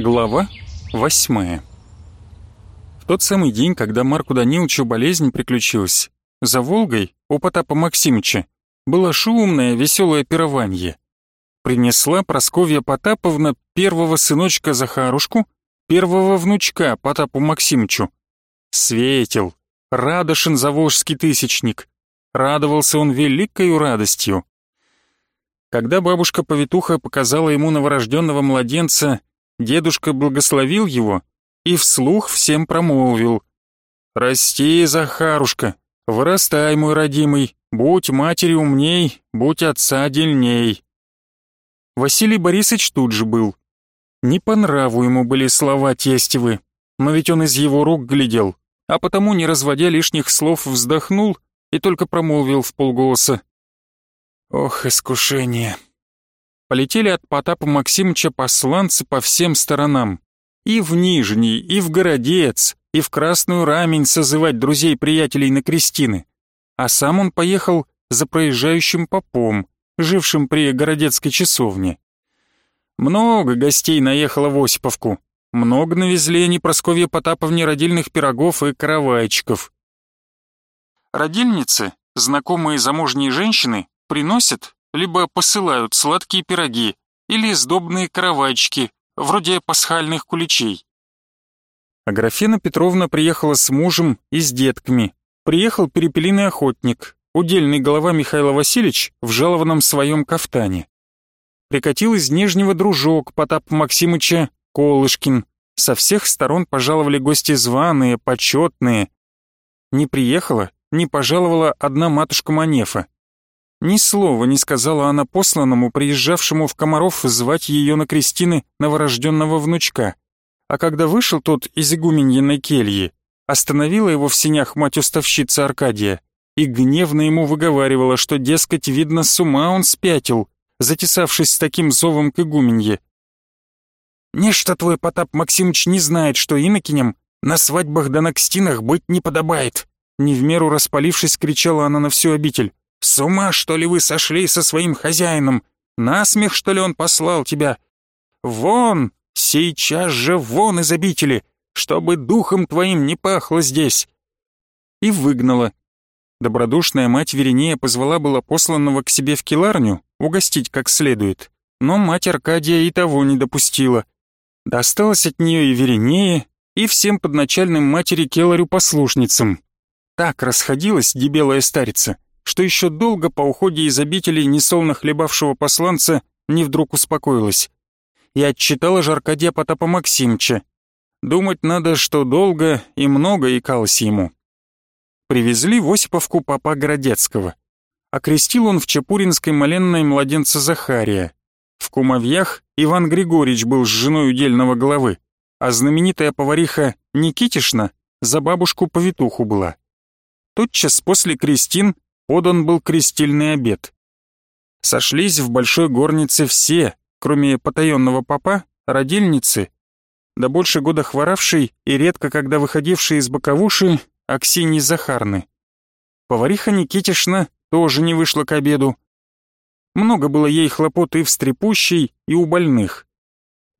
Глава восьмая В тот самый день, когда Марку Даниловичу болезнь приключилась, за Волгой у Потапа Максимыча было шумное, веселое пирование. Принесла Просковья Потаповна первого сыночка Захарушку, первого внучка Потапу Максимычу. Светил, радошен заволжский тысячник. Радовался он великою радостью. Когда бабушка-повитуха показала ему новорожденного младенца, дедушка благословил его и вслух всем промолвил. «Расти, Захарушка, вырастай, мой родимый, будь матери умней, будь отца дельней». Василий Борисович тут же был. Не по нраву ему были слова тестевы, но ведь он из его рук глядел, а потому, не разводя лишних слов, вздохнул и только промолвил в полголоса. Ох, искушение. Полетели от Потапа Максимовича посланцы по всем сторонам. И в Нижний, и в Городец, и в Красную Рамень созывать друзей-приятелей на крестины. А сам он поехал за проезжающим попом, жившим при Городецкой часовне. Много гостей наехало в Осиповку. Много навезли они Просковье Потаповне родильных пирогов и каравайчиков. Родильницы, знакомые замужние женщины, приносят, либо посылают сладкие пироги или сдобные каравайчики, вроде пасхальных куличей. Аграфена Петровна приехала с мужем и с детками. Приехал перепелиный охотник, удельный голова Михаила Васильевич в жалованном своем кафтане. Прикатил из Нижнего дружок Потап Максимыча Колышкин. Со всех сторон пожаловали гости званые, почетные. Не приехала, не пожаловала одна матушка Манефа. Ни слова не сказала она посланному, приезжавшему в Комаров, звать ее на крестины новорожденного внучка. А когда вышел тот из игуменьиной кельи, остановила его в синях мать-уставщица Аркадия и гневно ему выговаривала, что, дескать, видно, с ума он спятил, затесавшись с таким зовом к игуменье. «Нечто твой Потап Максимыч не знает, что инокиням на свадьбах да на кстинах быть не подобает!» Не в меру распалившись, кричала она на всю обитель. С ума, что ли, вы сошли со своим хозяином? Насмех, что ли, он послал тебя? Вон, сейчас же вон из обители, чтобы духом твоим не пахло здесь!» И выгнала. Добродушная мать Веринея позвала была посланного к себе в келарню угостить как следует, но мать Аркадия и того не допустила. Досталось от нее и Веринея, и всем подначальным матери Келарю-послушницам. Так расходилась дебелая старица — что еще долго по уходе из обители несолно хлебавшего посланца не вдруг успокоилась. И отчитала же Аркадия Потапа Максимча. Думать надо, что долго и много икалось ему. Привезли в Осиповку папа Городецкого. Окрестил он в Чапуринской моленной младенца Захария. В Кумовьях Иван Григорьевич был с женой удельного главы, а знаменитая повариха Никитишна за бабушку-повитуху была. Тотчас после крестин подан был крестильный обед. Сошлись в большой горнице все, кроме потаенного папа, родильницы, да больше года хворавшей и редко когда выходившей из боковуши Аксиньи Захарны. Повариха Никитишна тоже не вышла к обеду. Много было ей хлопот и в стрепущей, и у больных.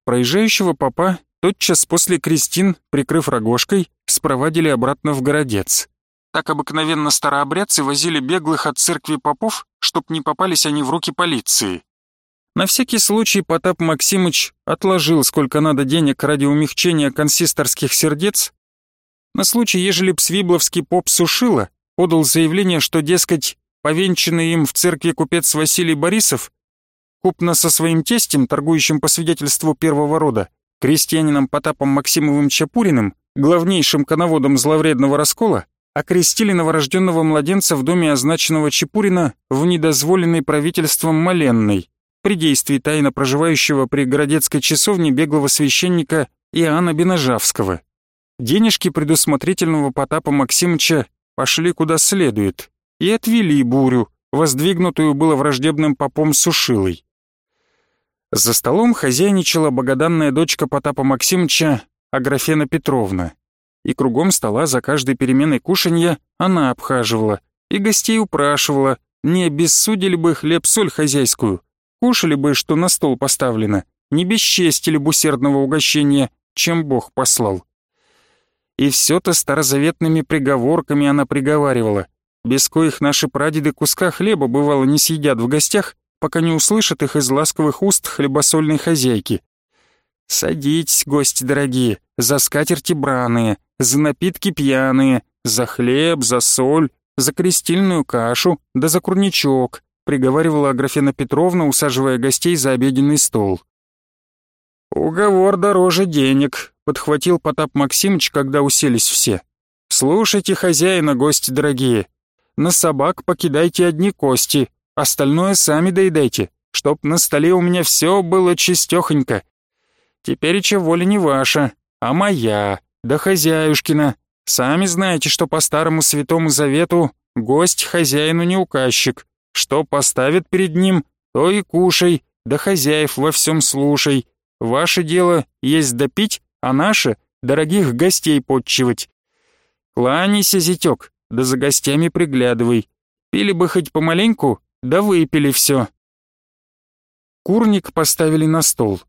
Проезжающего папа тотчас после крестин, прикрыв рогожкой, спровадили обратно в городец. Так обыкновенно старообрядцы возили беглых от церкви попов, чтоб не попались они в руки полиции. На всякий случай Потап Максимыч отложил сколько надо денег ради умягчения консисторских сердец. На случай, ежели б свибловский поп Сушила подал заявление, что, дескать, повенчанный им в церкви купец Василий Борисов, купно со своим тестем, торгующим по свидетельству первого рода, крестьянином Потапом Максимовым Чапуриным, главнейшим коноводом зловредного раскола, окрестили новорожденного младенца в доме означенного Чепурина в недозволенной правительством Маленной при действии тайно проживающего при городецкой часовне беглого священника Иоанна Бенажавского. Денежки предусмотрительного Потапа Максимыча пошли куда следует и отвели бурю, воздвигнутую было враждебным попом Сушилой. За столом хозяйничала богоданная дочка Потапа Максимыча Аграфена Петровна и кругом стола за каждой переменой кушанья она обхаживала и гостей упрашивала, не обессудили бы хлеб-соль хозяйскую, кушали бы, что на стол поставлено, не бесчестили б усердного угощения, чем Бог послал. И все-то старозаветными приговорками она приговаривала, без коих наши прадеды куска хлеба бывало не съедят в гостях, пока не услышат их из ласковых уст хлебосольной хозяйки. «Садитесь, гости дорогие, за скатерти браные, за напитки пьяные, за хлеб, за соль, за крестильную кашу, да за курничок», приговаривала Аграфена Петровна, усаживая гостей за обеденный стол. «Уговор дороже денег», — подхватил Потап Максимыч, когда уселись все. «Слушайте хозяина, гости дорогие. На собак покидайте одни кости, остальное сами доедайте, чтоб на столе у меня все было чистехонько. Тепереча воля не ваша, а моя, да хозяюшкина. Сами знаете, что по старому святому завету гость хозяину не указчик. Что поставит перед ним, то и кушай, да хозяев во всем слушай. Ваше дело есть допить, а наше — дорогих гостей подчивать. Кланяйся, зятёк, да за гостями приглядывай. Пили бы хоть помаленьку, да выпили все. Курник поставили на стол.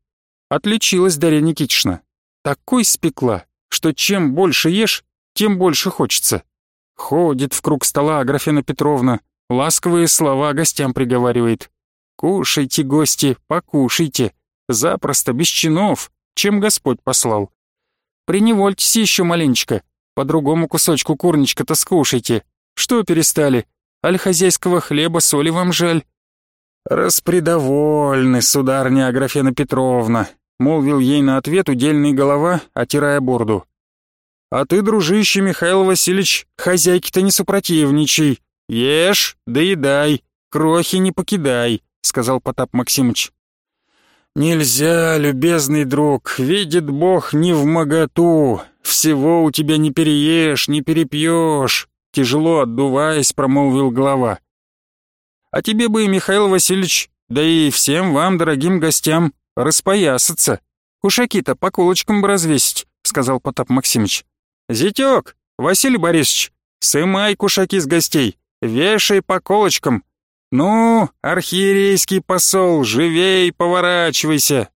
Отличилась Дарья Никитична. Такой спекла, что чем больше ешь, тем больше хочется. Ходит в круг стола Аграфена Петровна, ласковые слова гостям приговаривает. «Кушайте, гости, покушайте, запросто, без чинов, чем Господь послал. Приневольтесь еще маленечко, по другому кусочку курничка-то скушайте. Что перестали? Аль хозяйского хлеба соли вам жаль?» «Распредовольны, сударня Аграфена Петровна», молвил ей на ответ удельный голова, отирая борду. «А ты, дружище Михаил Васильевич, хозяйки-то не супротивничай. Ешь, доедай, крохи не покидай», — сказал Потап Максимыч. «Нельзя, любезный друг, видит Бог не в моготу, всего у тебя не переешь, не перепьешь», тяжело отдуваясь, промолвил глава. «А тебе бы, Михаил Васильевич, да и всем вам, дорогим гостям, распоясаться. Кушаки-то по кулочкам бы развесить», — сказал Потап Максимыч. «Зятёк, Василий Борисович, сымай кушаки с гостей, вешай по колочкам. Ну, архиерейский посол, живей поворачивайся!»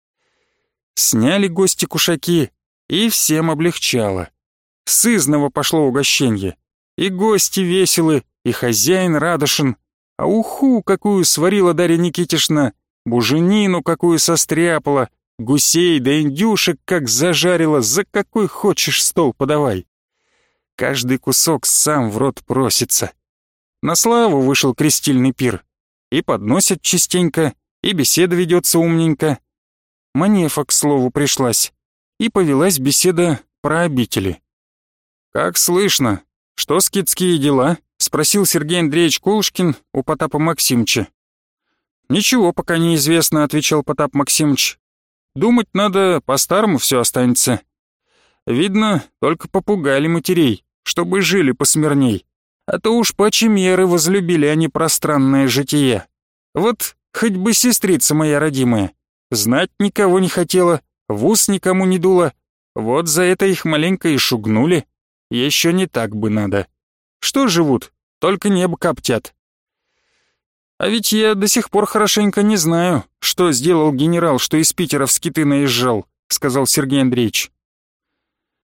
Сняли гости кушаки, и всем облегчало. Сызново пошло угощенье. И гости веселы, и хозяин радошен. А уху, какую сварила Дарья Никитишна, буженину какую состряпала, гусей да индюшек как зажарила, за какой хочешь стол подавай. Каждый кусок сам в рот просится. На славу вышел крестильный пир. И подносят частенько, и беседа ведется умненько. Манефа, к слову, пришлась. И повелась беседа про обители. «Как слышно? Что скидские дела?» — спросил Сергей Андреевич Кулушкин у Потапа Максимча. «Ничего пока неизвестно», — отвечал Потап Максимович. «Думать надо, по-старому все останется. Видно, только попугали матерей, чтобы жили посмирней. А то уж почемеры возлюбили они пространное житие. Вот хоть бы сестрица моя родимая. Знать никого не хотела, в ус никому не дула. Вот за это их маленько и шугнули. Еще не так бы надо. Что живут, только небо коптят. А ведь я до сих пор хорошенько не знаю, что сделал генерал, что из Питера в скиты наезжал, сказал Сергей Андреевич.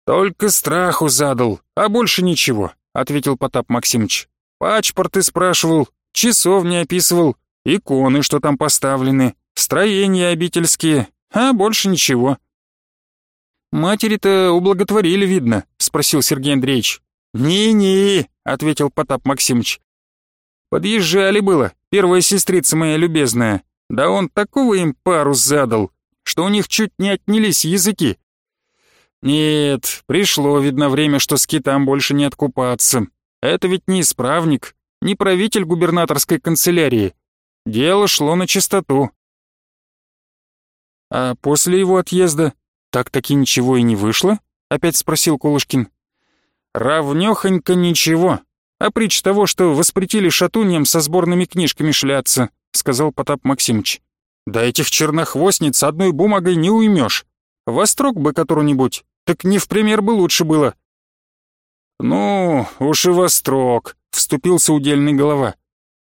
Только страху задал, а больше ничего, ответил Потап Максимович. Пачпорты спрашивал, часов не описывал, иконы, что там поставлены, строения обительские, а больше ничего. «Матери-то ублаготворили, видно?» — спросил Сергей Андреевич. «Не-не», — ответил Потап Максимович. «Подъезжали было, первая сестрица моя любезная, да он такого им пару задал, что у них чуть не отнялись языки. Нет, пришло, видно, время, что с китам больше не откупаться. Это ведь не исправник, не правитель губернаторской канцелярии. Дело шло на чистоту. А после его отъезда так-таки ничего и не вышло? Опять спросил Кулушкин. Равнёхонько ничего, а притч того, что воспретили шатуньям со сборными книжками шляться», — сказал Потап Максимыч. «Да этих чернохвостниц одной бумагой не уймешь. Вострок бы которую-нибудь, так не в пример бы лучше было». «Ну, уж и вострок», — вступился удельный голова.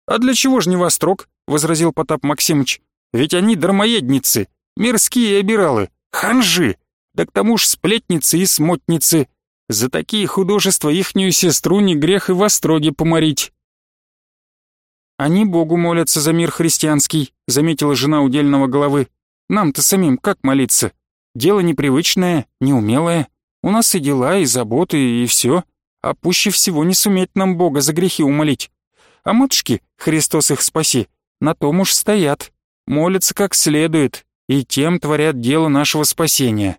«А для чего ж не вострок?» — возразил Потап Максимыч. «Ведь они дармоедницы, Мирские обиралы, ханжи, да к тому ж сплетницы и смотницы. За такие художества ихнюю сестру не грех и в остроге поморить. «Они Богу молятся за мир христианский», — заметила жена удельного головы. «Нам-то самим как молиться? Дело непривычное, неумелое. У нас и дела, и заботы, и все. А пуще всего не суметь нам Бога за грехи умолить. А матушки, Христос их спаси, на том уж стоят, молятся как следует, и тем творят дело нашего спасения».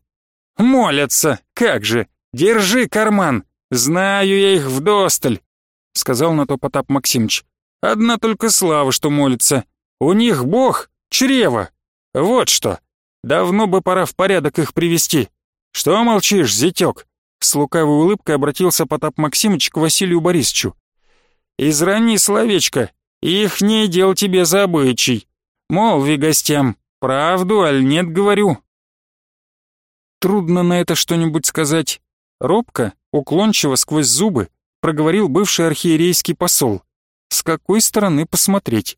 «Молятся! Как же! Держи карман! Знаю я их вдосталь!» — сказал на то Потап Максимыч. Одна только слава, что молится. У них бог — чрево. Вот что. Давно бы пора в порядок их привести. Что молчишь, зятёк?» С лукавой улыбкой обратился Потап Максимыч к Василию Борисовичу. «Израни словечко, их не дел тебе за обычай. Молви гостям, правду, аль нет, говорю». Трудно на это что-нибудь сказать. Робко, уклончиво сквозь зубы проговорил бывший архиерейский посол. С какой стороны посмотреть?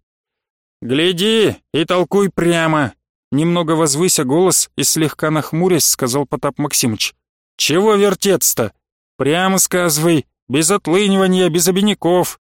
«Гляди и толкуй прямо!» Немного возвыся голос и слегка нахмурясь, сказал Потап Максимыч. «Чего вертеться-то? Прямо сказывай, без отлынивания, без обиняков!»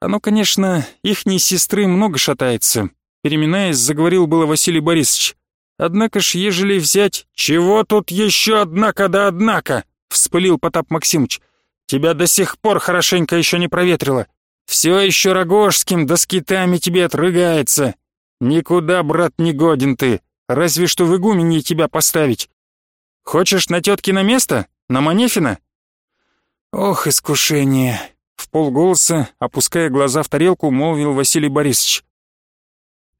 Оно, конечно, ихней сестры много шатается. Переминаясь, заговорил было Василий Борисович. Однако ж, ежели взять... «Чего тут еще однако да однако?» — вспылил Потап Максимыч. «Тебя до сих пор хорошенько еще не проветрило. Все еще Рогожским да скитами тебе отрыгается. Никуда, брат, не годен ты, разве что в игуменье тебя поставить. Хочешь на теткино место? На Манефина? Ох, искушение. В полголоса, опуская глаза в тарелку, молвил Василий Борисович.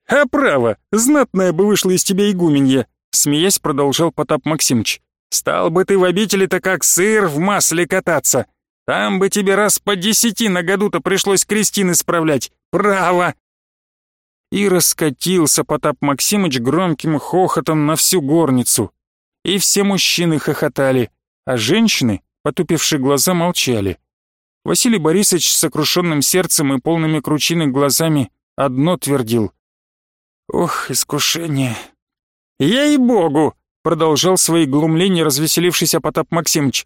«А право, знатная бы вышла из тебя игуменья», смеясь продолжал Потап Максимыч. «Стал бы ты в обители-то как сыр в масле кататься. Там бы тебе раз по десяти на году-то пришлось крестины справлять. Право!» И раскатился Потап Максимыч громким хохотом на всю горницу. И все мужчины хохотали, а женщины, потупившие глаза, молчали. Василий Борисович с сокрушенным сердцем и полными кручины глазами одно твердил. «Ох, искушение!» «Ей-богу!» — продолжал свои глумления развеселившийся Потап Максимыч.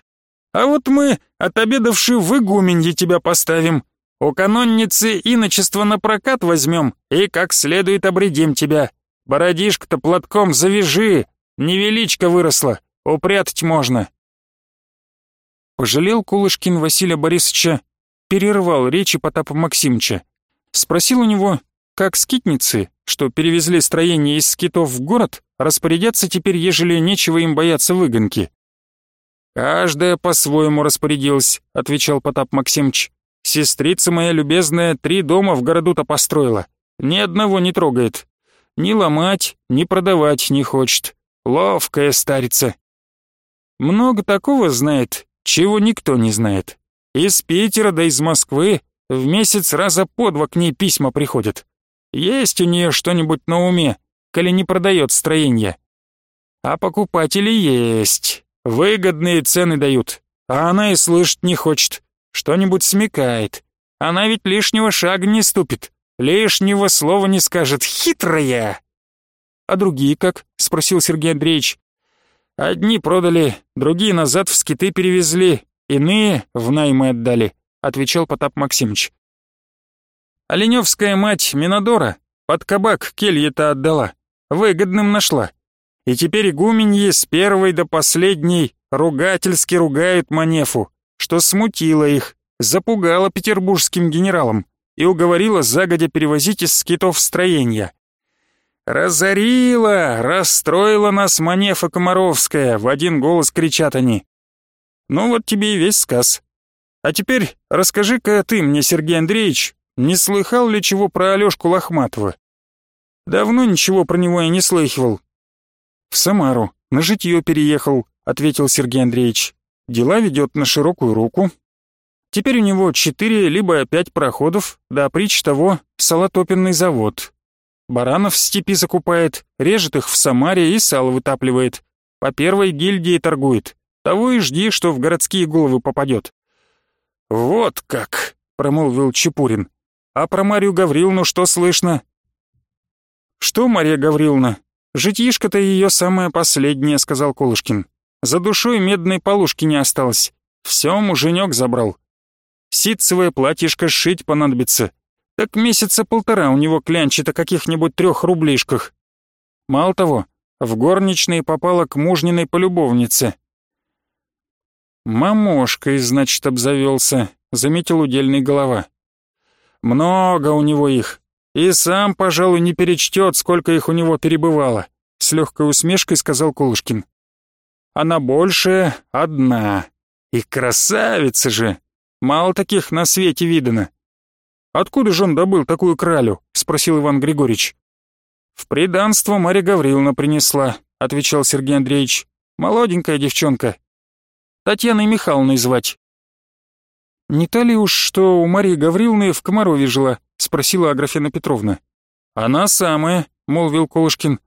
А вот мы, отобедавши в игуменье, тебя поставим. У канонницы иночество на прокат возьмем и как следует обредим тебя. Бородишко-то платком завяжи, невеличко выросла, упрятать можно». Пожалел Кулышкин Василия Борисовича, перервал речи Потапа Максимча. Спросил у него, как скитницы, что перевезли строение из скитов в город, распорядятся теперь, ежели нечего им бояться выгонки. «Каждая по-своему распорядилась», — отвечал Потап Максимыч. «Сестрица моя любезная три дома в городу-то построила. Ни одного не трогает. Ни ломать, ни продавать не хочет. Ловкая старица. Много такого знает, чего никто не знает. Из Питера да из Москвы в месяц раза по два к ней письма приходят. Есть у нее что-нибудь на уме, коли не продает строение. А покупатели есть. Выгодные цены дают, а она и слышать не хочет. Что-нибудь смекает. Она ведь лишнего шага не ступит, лишнего слова не скажет. Хитрая!» «А другие как?» — спросил Сергей Андреевич. «Одни продали, другие назад в скиты перевезли, иные в наймы отдали», — отвечал Потап Максимович. «Оленевская мать Минодора под кабак келье-то отдала, выгодным нашла. И теперь игуменьи с первой до последней ругательски ругают Манефу, что смутило их, запугало петербургским генералам и уговорила загодя перевозить из скитов строения. «Разорила, расстроила нас Манефа Комаровская», — в один голос кричат они. Ну вот тебе и весь сказ. А теперь расскажи-ка ты мне, Сергей Андреевич, не слыхал ли чего про Алёшку Лохматова? Давно ничего про него я не слыхивал, «В Самару, на житье переехал», — ответил Сергей Андреевич. «Дела ведет на широкую руку. Теперь у него четыре либо пять проходов, да притч того салотопенный завод. Баранов в степи закупает, режет их в Самаре и сало вытапливает. По первой гильдии торгует. Того и жди, что в городские головы попадет». «Вот как!» — промолвил Чепурин. «А про Марию Гавриловну что слышно?» «Что, Мария Гавриловна? «Житишко-то ее самое последнее», — сказал Колышкин. «За душой медной полушки не осталось. Все муженек забрал. Ситцевое платьишко сшить понадобится. Так месяца полтора у него клянчит о каких-нибудь трех рублишках. Мало того, в горничные попала к мужниной полюбовнице. «Мамошкой, значит, обзавелся», — заметил удельный голова. «Много у него их, и сам, пожалуй, не перечтет, сколько их у него перебывало», — с легкой усмешкой сказал Кулышкин. «Она большая одна. И красавица же! Мало таких на свете видано». «Откуда же он добыл такую кралю?» — спросил Иван Григорьевич. «В приданство Марья Гавриловна принесла», — отвечал Сергей Андреевич. «Молоденькая девчонка. Татьяной Михайловной звать». «Не та ли уж, что у Марии Гавриловны в Комарове жила?» — спросила Аграфена Петровна. «Она самая», — молвил Колышкин.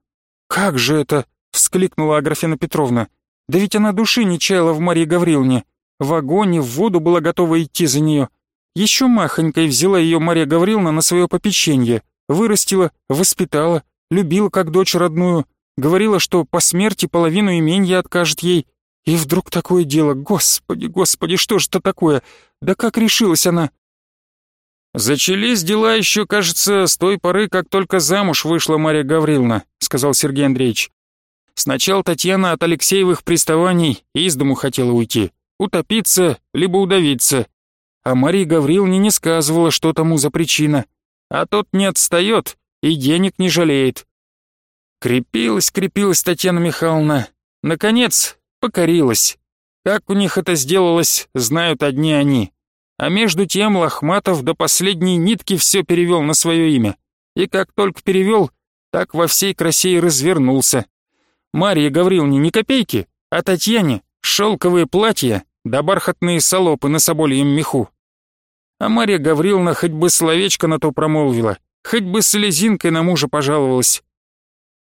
«Как же это?» — вскликнула Аграфена Петровна. «Да ведь она души не чаяла в Марии Гавриловне. В огонь в воду была готова идти за нее. Еще махонькой взяла ее Мария Гавриловна на свое попечение, вырастила, воспитала, любила как дочь родную, говорила, что по смерти половину именья откажет ей. И вдруг такое дело, господи, господи, что же это такое? Да как решилась она? «Зачались дела еще, кажется, с той поры, как только замуж вышла Мария Гавриловна», сказал Сергей Андреевич. «Сначала Татьяна от Алексеевых приставаний из дому хотела уйти, утопиться, либо удавиться. А Мария Гавриловне не сказывала, что тому за причина. А тот не отстает и денег не жалеет. Крепилась, крепилась Татьяна Михайловна. Наконец, покорилась. Как у них это сделалось, знают одни они. А между тем Лохматов до последней нитки все перевел на свое имя. И как только перевел, так во всей красе и развернулся. Марье Гавриловне ни копейки, а Татьяне шелковые платья да бархатные солопы на собольем меху. А Марья Гавриловна хоть бы словечко на то промолвила, хоть бы слезинкой на мужа пожаловалась.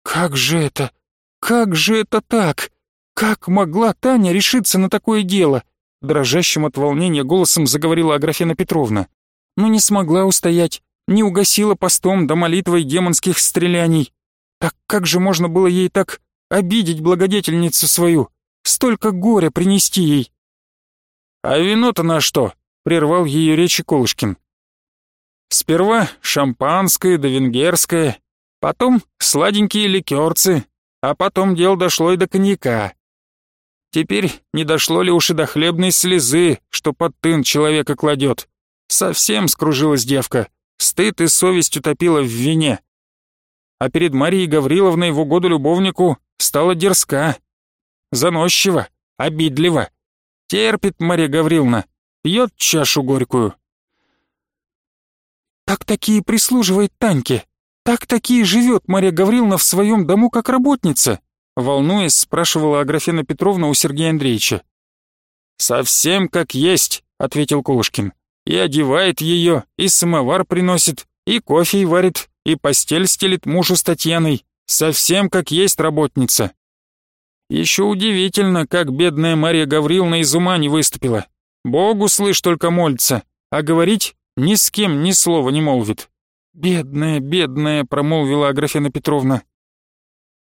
«Как же это? Как же это так? Как могла Таня решиться на такое дело?» Дрожащим от волнения голосом заговорила Аграфена Петровна. «Но не смогла устоять, не угасила постом до молитвой демонских стреляний. Так как же можно было ей так обидеть благодетельницу свою, столько горя принести ей?» «А вино-то на что?» — прервал ее речи Колышкин. Сперва шампанское да венгерское, потом сладенькие ликерцы, а потом дело дошло и до коньяка. Теперь не дошло ли уж и до хлебной слезы, что под тын человека кладет. Совсем скружилась девка, стыд и совесть утопила в вине. А перед Марией Гавриловной в угоду любовнику стала дерзка, заносчива, обидлива. Терпит Мария Гавриловна, пьет чашу горькую, так такие прислуживает Таньке. Так такие живет Мария Гавриловна в своем дому как работница. Волнуясь, спрашивала Аграфена Петровна у Сергея Андреевича. «Совсем как есть», — ответил Кулушкин. «И одевает ее, и самовар приносит, и кофе варит, и постель стелит мужу с Татьяной. Совсем как есть работница». Еще удивительно, как бедная Мария Гавриловна из ума не выступила. Богу слышь только молится, а говорить ни с кем ни слова не молвит. «Бедная, бедная», — промолвила Аграфена Петровна.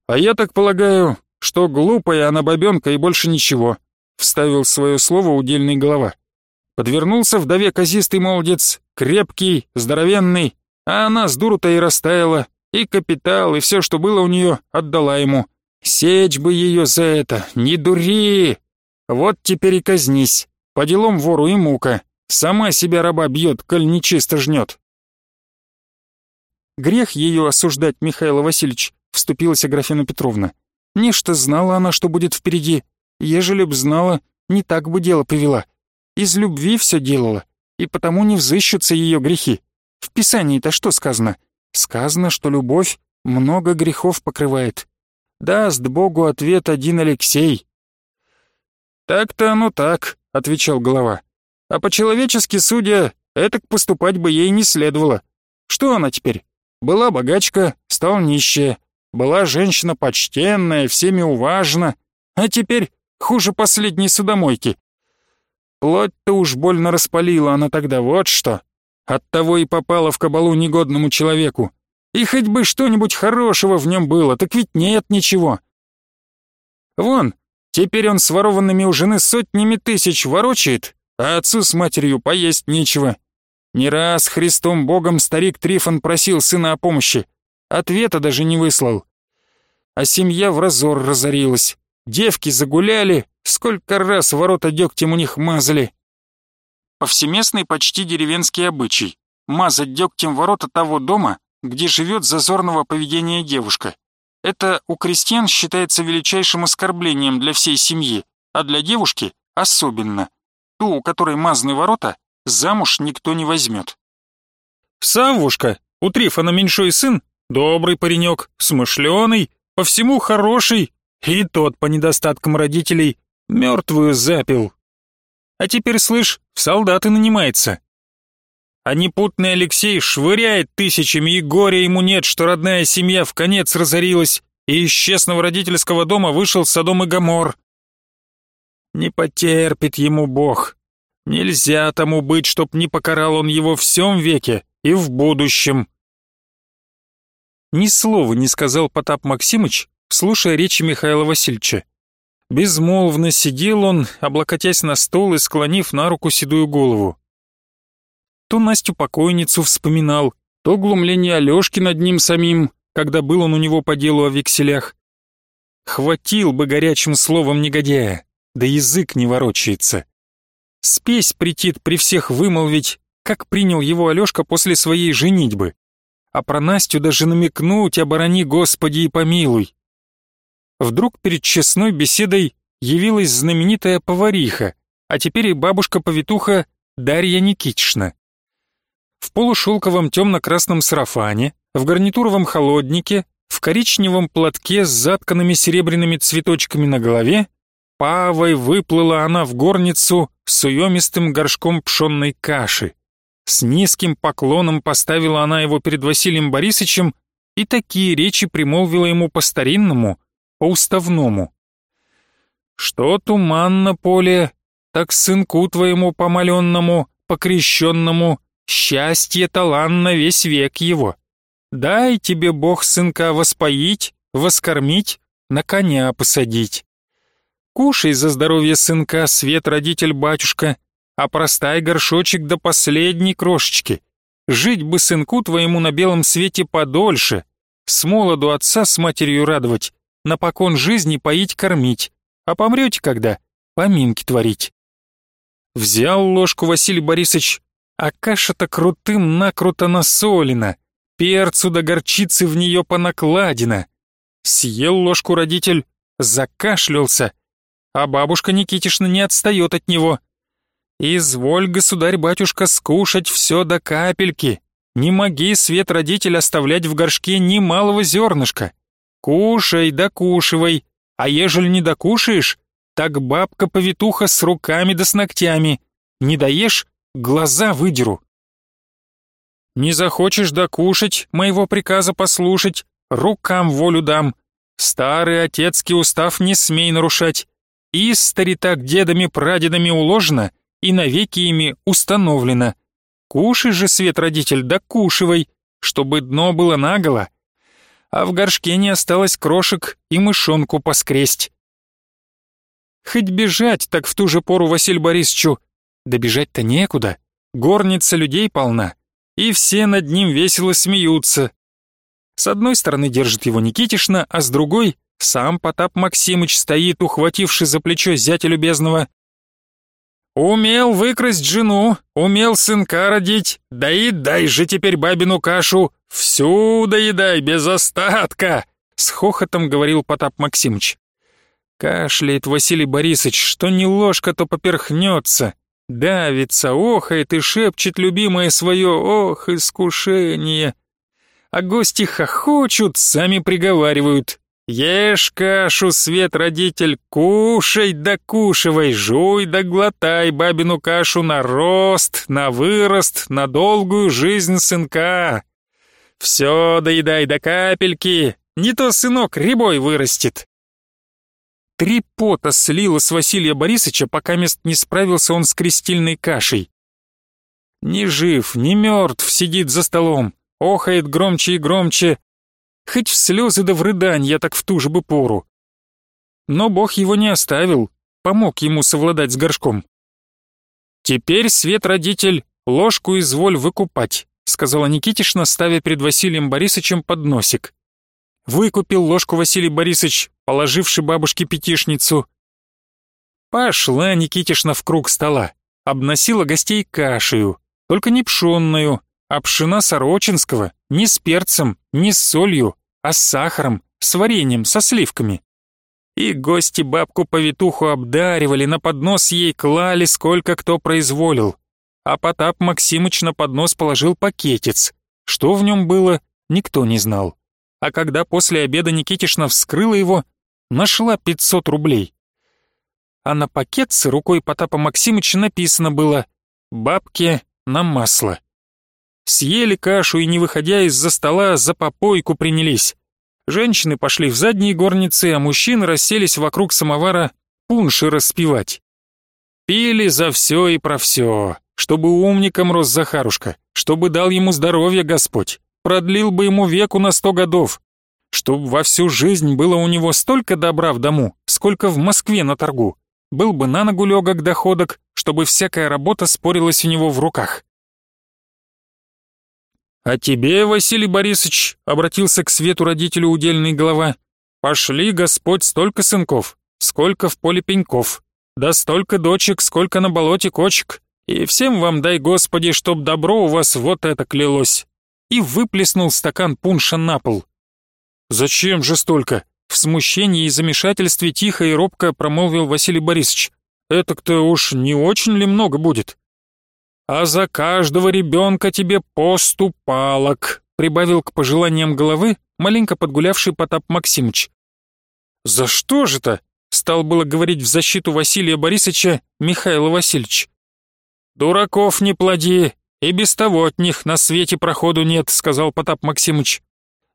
«А я так полагаю, что глупая она бабенка и больше ничего», — вставил свое слово удельный голова. Подвернулся вдове казистый молодец, крепкий, здоровенный, а она с дуру-то и растаяла, и капитал, и все, что было у нее, отдала ему. Сечь бы ее за это, не дури! Вот теперь и казнись, по делам вору и мука. Сама себя раба бьет, коль нечисто жнет. Грех ее осуждать, Михаил Васильевич, вступилась Аграфена Петровна. Нечто знала она, что будет впереди. Ежели б знала, не так бы дело привела. Из любви все делала, и потому не взыщутся ее грехи. В Писании-то что сказано? Сказано, что любовь много грехов покрывает. Даст Богу ответ один Алексей. «Так-то оно так», — отвечал голова. А по-человечески судя, этак поступать бы ей не следовало. Что она теперь? Была богачка, стала нищая. Была женщина почтенная, всеми уважена. А теперь хуже последней судомойки. Плоть-то уж больно распалила она тогда, вот что. Оттого и попала в кабалу негодному человеку. И хоть бы что-нибудь хорошего в нем было, так ведь нет ничего. Вон, теперь он с ворованными у жены сотнями тысяч ворочает, а отцу с матерью поесть нечего. Не раз Христом Богом старик Трифон просил сына о помощи, ответа даже не выслал. А семья в разор разорилась, девки загуляли, сколько раз ворота дегтем у них мазали. Повсеместный почти деревенский обычай — мазать дегтем ворота того дома, где живет зазорного поведения девушка. Это у крестьян считается величайшим оскорблением для всей семьи, а для девушки особенно. Ту, у которой мазны ворота, замуж никто не возьмет. Саввушка, у Трифона меньшой сын, добрый паренек, смышленый, по всему хороший, и тот по недостаткам родителей мертвую запил. А теперь, слышь, в солдаты нанимается. А непутный Алексей швыряет тысячами, и горя ему нет, что родная семья в конец разорилась, и из честного родительского дома вышел Содом и Гомор. Не потерпит ему Бог. Нельзя тому быть, чтоб не покарал он его в всем веке и в будущем. Ни слова не сказал Потап Максимыч, слушая речи Михаила Васильевича. Безмолвно сидел он, облокотясь на стол и склонив на руку седую голову. То Настю покойницу вспоминал, то глумление Алёшки над ним самим, когда был он у него по делу о векселях. Хватил бы горячим словом негодяя, да язык не ворочается. Спесь претит при всех вымолвить, как принял его Алёшка после своей женитьбы. А про Настю даже намекнуть, оборони Господи и помилуй. Вдруг перед честной беседой явилась знаменитая повариха, а теперь и бабушка-повитуха Дарья Никитична. В полушелковом темно-красном сарафане, в гарнитуровом холоднике, в коричневом платке с затканными серебряными цветочками на голове, павой выплыла она в горницу с уемистым горшком пшенной каши. С низким поклоном поставила она его перед Василием Борисовичем и такие речи примолвила ему по-старинному, по-уставному. «Что туман на поле, так сынку твоему помоленному, покрещенному, счастье талан на весь век его. Дай тебе Бог сынка воспоить, воскормить, на коня посадить. Кушай за здоровье сынка, свет родитель батюшка, а простай горшочек до последней крошечки. Жить бы сынку твоему на белом свете подольше, с молоду отца с матерью радовать, на покон жизни поить кормить, а помрете когда, поминки творить. Взял ложку Василий Борисович, а каша-то крутым-накруто насолена, перцу да горчицы в нее понакладено. Съел ложку родитель, закашлялся, а бабушка Никитишна не отстает от него. «Изволь, государь-батюшка, скушать все до капельки. Не моги свет родитель оставлять в горшке ни малого зернышка. Кушай, докушивай, а ежели не докушаешь, так бабка-повитуха с руками да с ногтями. Не доешь, глаза выдеру. Не захочешь докушать, моего приказа послушать, рукам волю дам. Старый отецкий устав не смей нарушать. Истори так дедами-прадедами уложено и навеки ими установлено. Кушай же, свет родитель, докушивай, чтобы дно было наголо, а в горшке не осталось крошек и мышонку поскресть. Хоть бежать, так в ту же пору Василь Борисовичу. Да бежать-то некуда, горница людей полна, и все над ним весело смеются. С одной стороны держит его Никитишна, а с другой сам Потап Максимыч стоит, ухвативший за плечо зятя любезного. Умел выкрасть жену, умел сынка родить, да и дай же теперь бабину кашу, всю доедай без остатка, с хохотом говорил Потап Максимыч. Кашляет Василий Борисович, что не ложка, то поперхнется, давится, охает и шепчет любимое свое. «Ох, искушение!» А гости хохочут, сами приговаривают Ешь кашу, свет родитель, кушай да кушивай, жуй да глотай бабину кашу на рост, на вырост, на долгую жизнь сынка. Все доедай до капельки, не то сынок рябой вырастет. Три пота слила с Василия Борисовича, пока мест не справился он с крестильной кашей. Ни жив, ни мертв сидит за столом, охает громче и громче. Хоть в слезы да в рыданья, так в ту же бы пору. Но бог его не оставил, помог ему совладать с горшком. «Теперь, свет родитель, ложку изволь выкупать», сказала Никитишна, ставя перед Василием Борисовичем подносик. Выкупил ложку Василий Борисович, положивший бабушке пятишницу. Пошла Никитишна в круг стола, обносила гостей кашею, только не пшенную, а пшена сорочинского, не с перцем, не с солью, а с сахаром, с вареньем, со сливками. И гости бабку-повитуху обдаривали, на поднос ей клали, сколько кто произволил. А Потап Максимыч на поднос положил пакетец. Что в нем было, никто не знал. А когда после обеда Никитишна вскрыла его, нашла 500 рублей. А на пакет с рукой Потапа Максимыча написано было «Бабке на масло». Съели кашу и, не выходя из-за стола, за попойку принялись. Женщины пошли в задние горницы, а мужчины расселись вокруг самовара пунши распивать. Пили за все и про все, чтобы умником рос Захарушка, чтобы дал ему здоровье Господь, продлил бы ему веку на сто годов, чтоб во всю жизнь было у него столько добра в дому, сколько в Москве на торгу, был бы на ногу легок доходок, чтобы всякая работа спорилась у него в руках. «А тебе, Василий Борисович», — обратился к свету родителю удельный голова, «пошли, Господь, столько сынков, сколько в поле пеньков, да столько дочек, сколько на болоте кочек, и всем вам дай, Господи, чтоб добро у вас вот это клялось». И выплеснул стакан пунша на пол. «Зачем же столько?» В смущении и замешательстве тихо и робко промолвил Василий Борисович. «Это-то уж не очень ли много будет?» А за каждого ребенка тебе поступалок», прибавил к пожеланиям головы маленько подгулявший Потап Максимыч. «За что же-то?» — стал было говорить в защиту Василия Борисовича Михаил Васильевич. «Дураков не плоди, и без того от них на свете проходу нет», — сказал Потап Максимыч.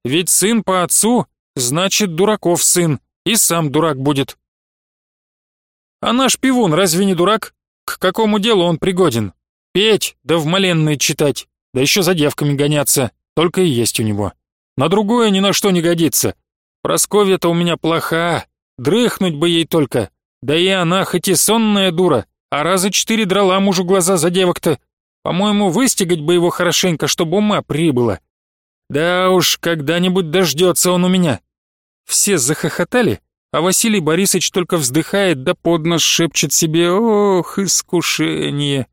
«Ведь сын по отцу, значит, дураков сын, и сам дурак будет». «А наш пивун разве не дурак? К какому делу он пригоден?» Петь, да в моленные читать, да еще за девками гоняться, только и есть у него. На другое ни на что не годится. Просковья-то у меня плоха, дрыхнуть бы ей только. Да и она хоть и сонная дура, а раза четыре драла мужу глаза за девок-то. По-моему, выстегать бы его хорошенько, чтобы ума прибыло. Да уж, когда-нибудь дождется он у меня. Все захохотали, а Василий Борисович только вздыхает да под нос шепчет себе «Ох, искушение!»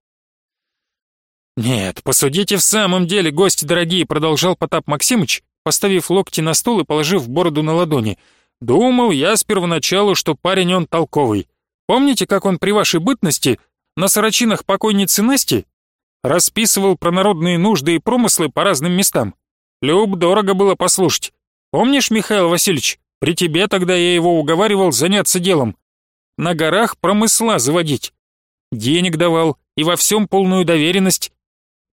«Нет, посудите в самом деле, гости дорогие», — продолжал Потап Максимыч, поставив локти на стол и положив бороду на ладони. «Думал я с первоначалу, что парень он толковый. Помните, как он при вашей бытности на сорочинах покойницы Насти расписывал про народные нужды и промыслы по разным местам? Люб дорого было послушать. Помнишь, Михаил Васильевич, при тебе тогда я его уговаривал заняться делом. На горах промысла заводить. Денег давал и во всем полную доверенность.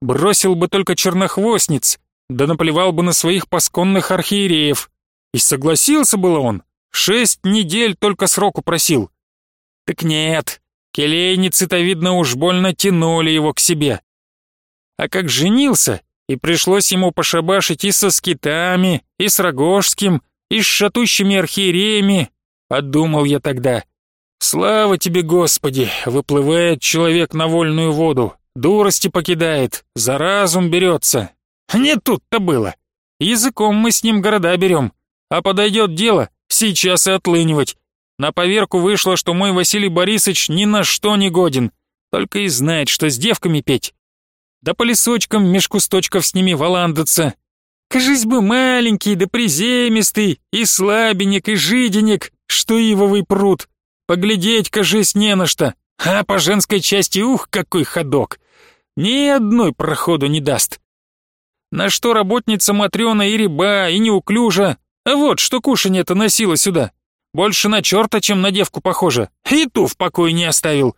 Бросил бы только чернохвостниц, да наплевал бы на своих пасконных архиереев. И согласился было он, шесть недель только сроку просил. Так нет, келейницы-то, видно, уж больно тянули его к себе. А как женился, и пришлось ему пошабашить и со скитами, и с Рогожским, и с шатущими архиереями, подумал я тогда. Слава тебе, Господи, выплывает человек на вольную воду, Дурости покидает, за разум берется. Не тут-то было. Языком мы с ним города берем, а подойдет дело, сейчас и отлынивать. На поверку вышло, что мой Василий Борисович ни на что не годен, только и знает, что с девками петь. Да по лесочкам меж кусточков с ними валандаться. Кажись бы маленький да приземистый, и слабенек, и жиденек, что ивовый пруд. Поглядеть, кажись, не на что, а по женской части, ух, какой ходок ни одной проходу не даст. На что работница Матрёна и реба, и неуклюжа, а вот что кушанье-то носила сюда. Больше на черта, чем на девку похоже, и ту в покое не оставил.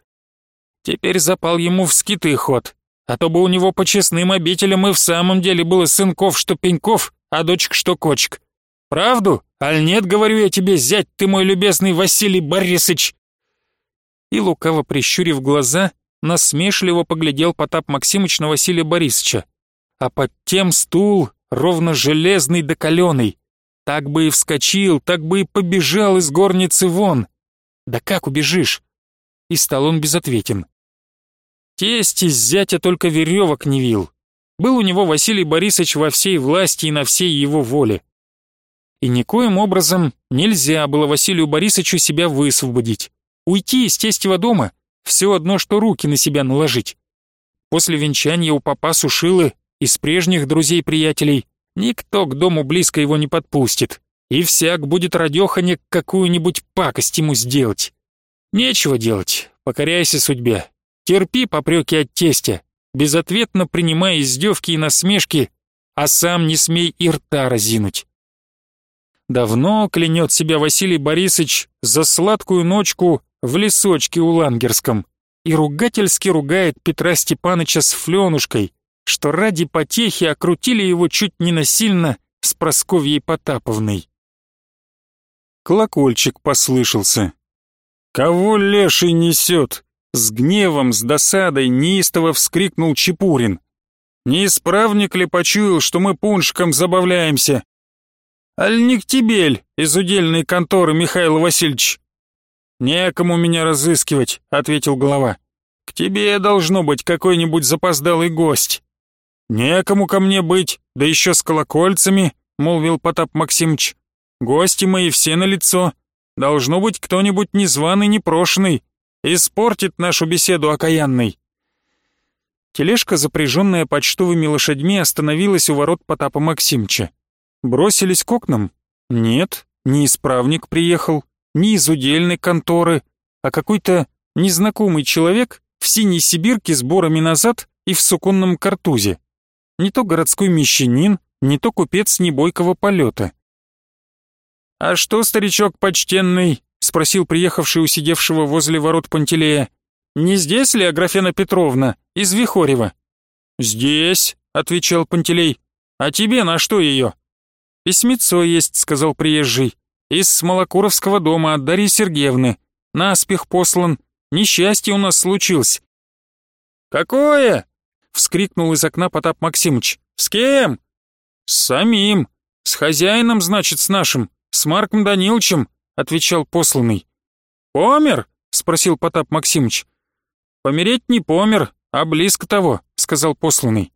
Теперь запал ему в скиты ход, а то бы у него по честным обителям и в самом деле было сынков что пеньков, а дочек что кочек. Правду? Аль нет, говорю я тебе, зять ты мой любезный Василий Борисович. И лукаво прищурив глаза, насмешливо поглядел Потап Максимыч на Василия Борисовича. А под тем стул, ровно железный да каленый. Так бы и вскочил, так бы и побежал из горницы вон. Да как убежишь? И стал он безответен. Тесть из зятя только веревок не вил. Был у него Василий Борисович во всей власти и на всей его воле. И никоим образом нельзя было Василию Борисовичу себя высвободить. Уйти из тестего дома — все одно, что руки на себя наложить. После венчания у папа Сушилы из прежних друзей-приятелей никто к дому близко его не подпустит, и всяк будет радеханик какую-нибудь пакость ему сделать. Нечего делать, покоряйся судьбе. Терпи попреки от тестя, безответно принимая издевки и насмешки, а сам не смей и рта разинуть. Давно клянет себя Василий Борисович за сладкую ночку в лесочке у Лангерском и ругательски ругает Петра Степаныча с Фленушкой, что ради потехи окрутили его чуть не насильно с Просковьей Потаповной. Колокольчик послышался. «Кого леший несет?» С гневом, с досадой неистово вскрикнул Чепурин. «Неисправник ли почуял, что мы пуншком забавляемся? Аль не к тебель из удельной конторы, Михаил Васильевич?» «Некому меня разыскивать», — ответил глава. «К тебе должно быть какой-нибудь запоздалый гость». «Некому ко мне быть, да еще с колокольцами», — молвил Потап Максимыч. «Гости мои все на лицо. Должно быть кто-нибудь незваный, непрошенный. Испортит нашу беседу окаянный». Тележка, запряженная почтовыми лошадьми, остановилась у ворот Потапа Максимча. Бросились к окнам? Нет, не исправник приехал, не из удельной конторы, а какой-то незнакомый человек в синей сибирке с борами назад и в суконном картузе. Не то городской мещанин, не то купец небойкого полета. «А что, старичок почтенный?» — спросил приехавший у сидевшего возле ворот Пантелея. «Не здесь ли Аграфена Петровна, из Вихорева?» «Здесь», — отвечал Пантелей. «А тебе на что ее?» «Письмецо есть», — сказал приезжий. «Из Смолокуровского дома от Дарьи Сергеевны. Наспех послан. Несчастье у нас случилось». «Какое?» — вскрикнул из окна Потап Максимыч. «С кем?» «С самим. С хозяином, значит, с нашим. С Марком Даниловичем», — отвечал посланный. «Помер?» — спросил Потап Максимыч. «Помереть не помер, а близко того», — сказал посланный.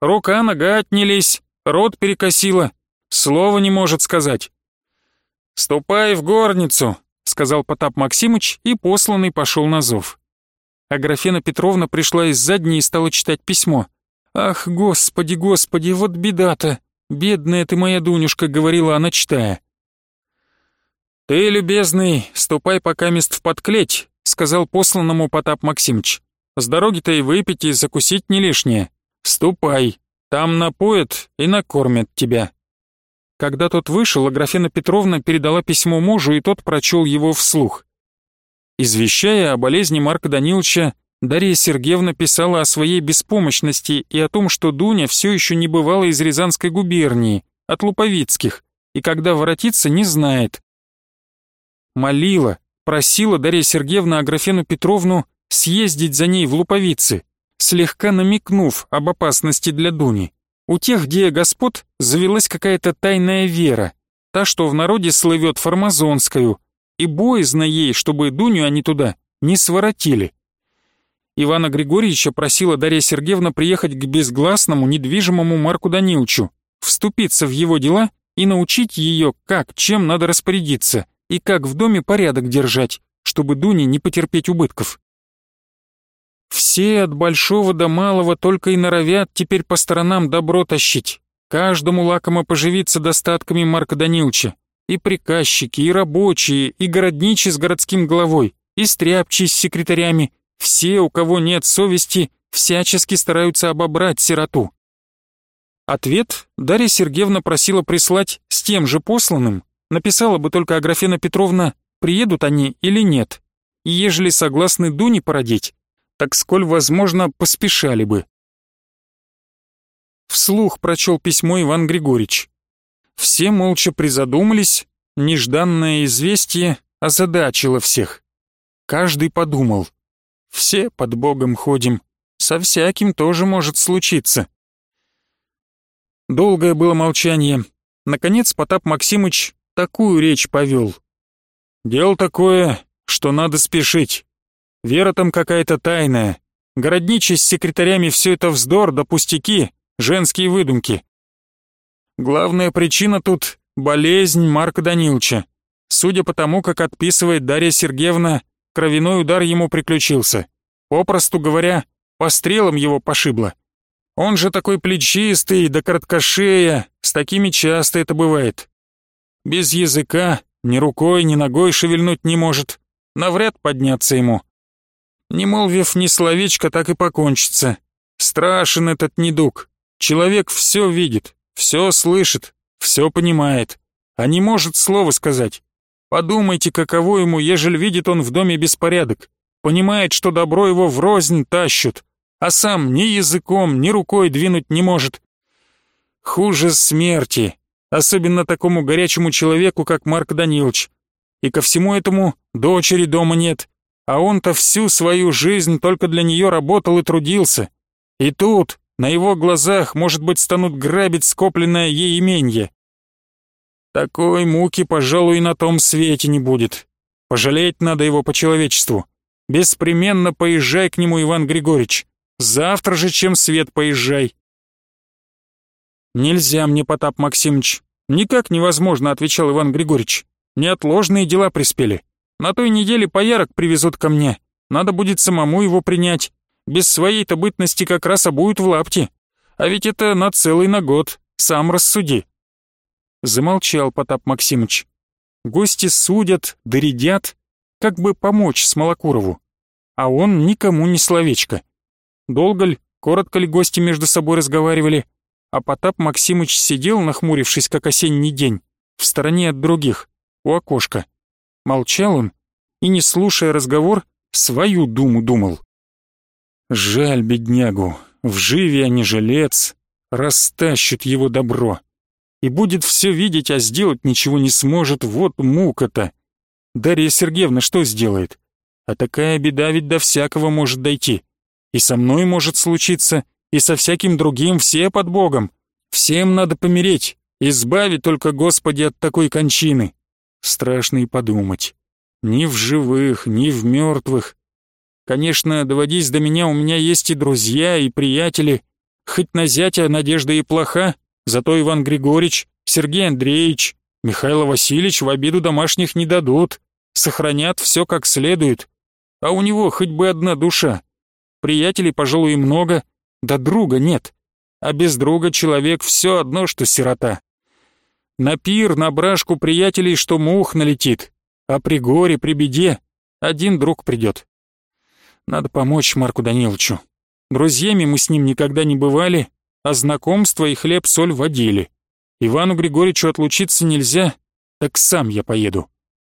«Рука, нога отнялись, рот перекосила, слова не может сказать». «Ступай в горницу», — сказал Потап Максимыч, и посланный пошел на зов. А Графена Петровна пришла из задней и стала читать письмо. «Ах, господи, господи, вот беда-то! Бедная ты моя Дунюшка», — говорила она, читая. «Ты, любезный, ступай пока мест в подклеть», — сказал посланному Потап Максимыч. «С дороги-то и выпить, и закусить не лишнее. Ступай, там напоят и накормят тебя». Когда тот вышел, Аграфена Петровна передала письмо мужу, и тот прочел его вслух. Извещая о болезни Марка Даниловича, Дарья Сергеевна писала о своей беспомощности и о том, что Дуня все еще не бывала из Рязанской губернии, от Луповицких, и когда воротиться, не знает молила, просила Дарья Сергеевна Аграфену Петровну съездить за ней в Луповицы, слегка намекнув об опасности для Дуни. У тех, где господ, завелась какая-то тайная вера, та, что в народе слывет фармазонскую, и боязно ей, чтобы Дуню они туда не своротили. Ивана Григорьевича просила Дарья Сергеевна приехать к безгласному, недвижимому Марку Данилчу, вступиться в его дела и научить ее, как, чем надо распорядиться и как в доме порядок держать, чтобы Дуне не потерпеть убытков. Все от большого до малого только и норовят теперь по сторонам добро тащить, каждому лакомо поживиться достатками Марка Данилча, и приказчики, и рабочие, и городничий с городским главой, и стряпчий с секретарями, все, у кого нет совести, всячески стараются обобрать сироту. Ответ Дарья Сергеевна просила прислать с тем же посланным, Написала бы только Аграфена Петровна, приедут они или нет. И ежели согласны Дуне породить, так сколь возможно поспешали бы. Вслух прочел письмо Иван Григорьевич. Все молча призадумались, нежданное известие озадачило всех. Каждый подумал, все под Богом ходим, со всяким тоже может случиться. Долгое было молчание. Наконец Потап Максимыч такую речь повел. «Дело такое, что надо спешить. Вера там какая-то тайная. Городничий с секретарями все это вздор да пустяки, женские выдумки. Главная причина тут — болезнь Марка Даниловича. Судя по тому, как отписывает Дарья Сергеевна, кровяной удар ему приключился. Попросту говоря, по стрелам его пошибло. Он же такой плечистый, да короткошея, с такими часто это бывает. Без языка ни рукой, ни ногой шевельнуть не может, навряд подняться ему. Не молвив ни словечка, так и покончится. Страшен этот недуг. Человек все видит, все слышит, все понимает, а не может слова сказать. Подумайте, каково ему, ежели видит он в доме беспорядок, понимает, что добро его врознь тащут, а сам ни языком, ни рукой двинуть не может. Хуже смерти, особенно такому горячему человеку, как Марк Данилович. И ко всему этому дочери дома нет, а он-то всю свою жизнь только для нее работал и трудился. И тут, на его глазах, может быть, станут грабить скопленное ей именье. Такой муки, пожалуй, на том свете не будет. Пожалеть надо его по человечеству. Беспременно поезжай к нему, Иван Григорьевич. Завтра же, чем свет, поезжай. Нельзя мне, Потап Максимович. Никак невозможно, отвечал Иван Григорьевич. Неотложные дела приспели. На той неделе поярок привезут ко мне. Надо будет самому его принять. Без своей-то бытности как раз обуют в лапти. А ведь это на целый на год. Сам рассуди. Замолчал Потап Максимыч. Гости судят, доредят, как бы помочь Смолокурову. А он никому не словечко. Долго ли, коротко ли гости между собой разговаривали, а Потап Максимыч сидел, нахмурившись, как осенний день, в стороне от других, у окошка. Молчал он и, не слушая разговор, свою думу думал. Жаль беднягу, в живе, а не жилец, растащит его добро. И будет все видеть, а сделать ничего не сможет, вот мука-то. Дарья Сергеевна что сделает? А такая беда ведь до всякого может дойти. И со мной может случиться, и со всяким другим, все под Богом. Всем надо помереть, избави только Господи от такой кончины. Страшно и подумать. Ни в живых, ни в мертвых. Конечно, доводись до меня, у меня есть и друзья, и приятели. Хоть на зятя надежда и плоха, зато Иван Григорьевич, Сергей Андреевич, Михаил Васильевич в обиду домашних не дадут, сохранят все как следует. А у него хоть бы одна душа. Приятелей, пожалуй, много, да друга нет. А без друга человек все одно, что сирота. На пир, на брашку приятелей, что мух налетит, а при горе, при беде один друг придет. Надо помочь Марку Даниловичу. Друзьями мы с ним никогда не бывали, а знакомства и хлеб-соль водили. Ивану Григорьевичу отлучиться нельзя, так сам я поеду.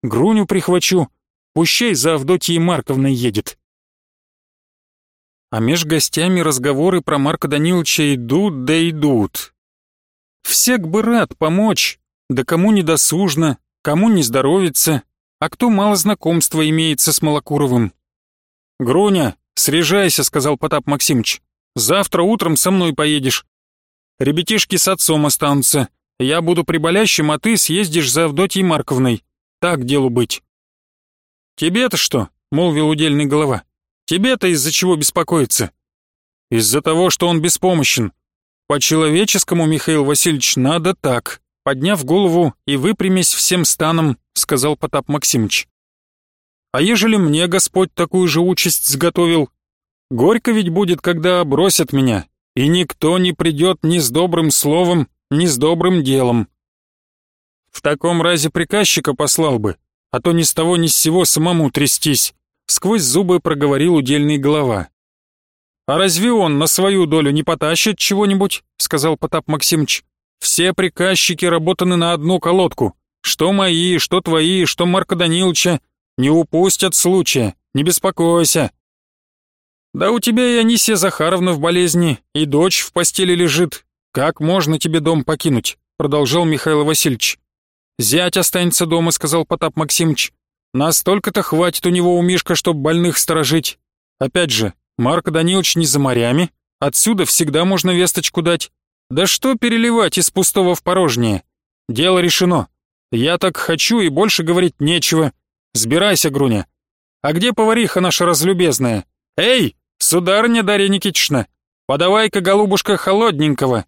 Груню прихвачу, пущай за Авдотьей Марковной едет. А меж гостями разговоры про Марка Даниловича идут да идут. Всяк бы рад помочь, да кому не досужно, кому не здоровится, а кто мало знакомства имеется с Малокуровым. «Груня, срежайся», — сказал Потап Максимыч. «Завтра утром со мной поедешь. Ребятишки с отцом останутся. Я буду приболящим, а ты съездишь за Авдотьей Марковной. Так делу быть». «Тебе-то что?» — молвил удельный голова. «Тебе-то из-за чего беспокоиться?» «Из-за того, что он беспомощен. «По-человеческому, Михаил Васильевич, надо так», подняв голову и выпрямясь всем станом, сказал Потап Максимыч. «А ежели мне Господь такую же участь сготовил? Горько ведь будет, когда бросят меня, и никто не придет ни с добрым словом, ни с добрым делом. В таком разе приказчика послал бы, а то ни с того ни с сего самому трястись», сквозь зубы проговорил удельный голова. «А разве он на свою долю не потащит чего-нибудь?» — сказал Потап Максимыч. «Все приказчики работаны на одну колодку. Что мои, что твои, что Марка Даниловича. Не упустят случая, не беспокойся». «Да у тебя и Анисия Захаровна в болезни, и дочь в постели лежит. Как можно тебе дом покинуть?» — продолжал Михаил Васильевич. «Зять останется дома», — сказал Потап Максимыч. «Настолько-то хватит у него у Мишка, чтоб больных сторожить. Опять же, Марк Данилович не за морями, отсюда всегда можно весточку дать. Да что переливать из пустого в порожнее? Дело решено. Я так хочу и больше говорить нечего. Сбирайся, Груня. А где повариха наша разлюбезная? Эй, сударыня Дарья Никитична, подавай-ка, голубушка, холодненького.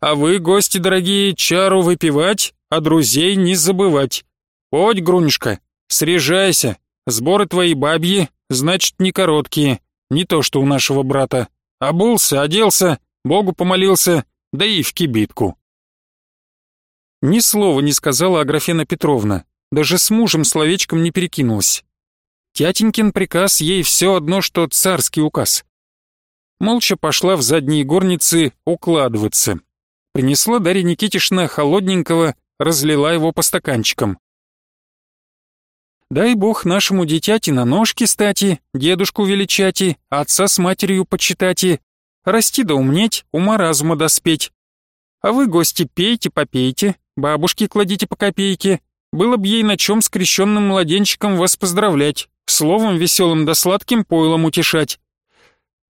А вы, гости дорогие, чару выпивать, а друзей не забывать. Подь, Грунюшка, срежайся. Сборы твои бабьи, значит, не короткие, не то что у нашего брата. Обулся, оделся, Богу помолился, да и в кибитку. Ни слова не сказала Аграфена Петровна, даже с мужем словечком не перекинулась. Тятенькин приказ ей все одно, что царский указ. Молча пошла в задние горницы укладываться. Принесла Дарья Никитишна холодненького, разлила его по стаканчикам. Дай бог нашему дитяти на ножки стати, дедушку величати, отца с матерью почитати, расти да умнеть, ума разума доспеть. А вы, гости, пейте, попейте, бабушке кладите по копейке, было б ей на чем с крещенным младенчиком вас поздравлять, словом веселым да сладким пойлом утешать.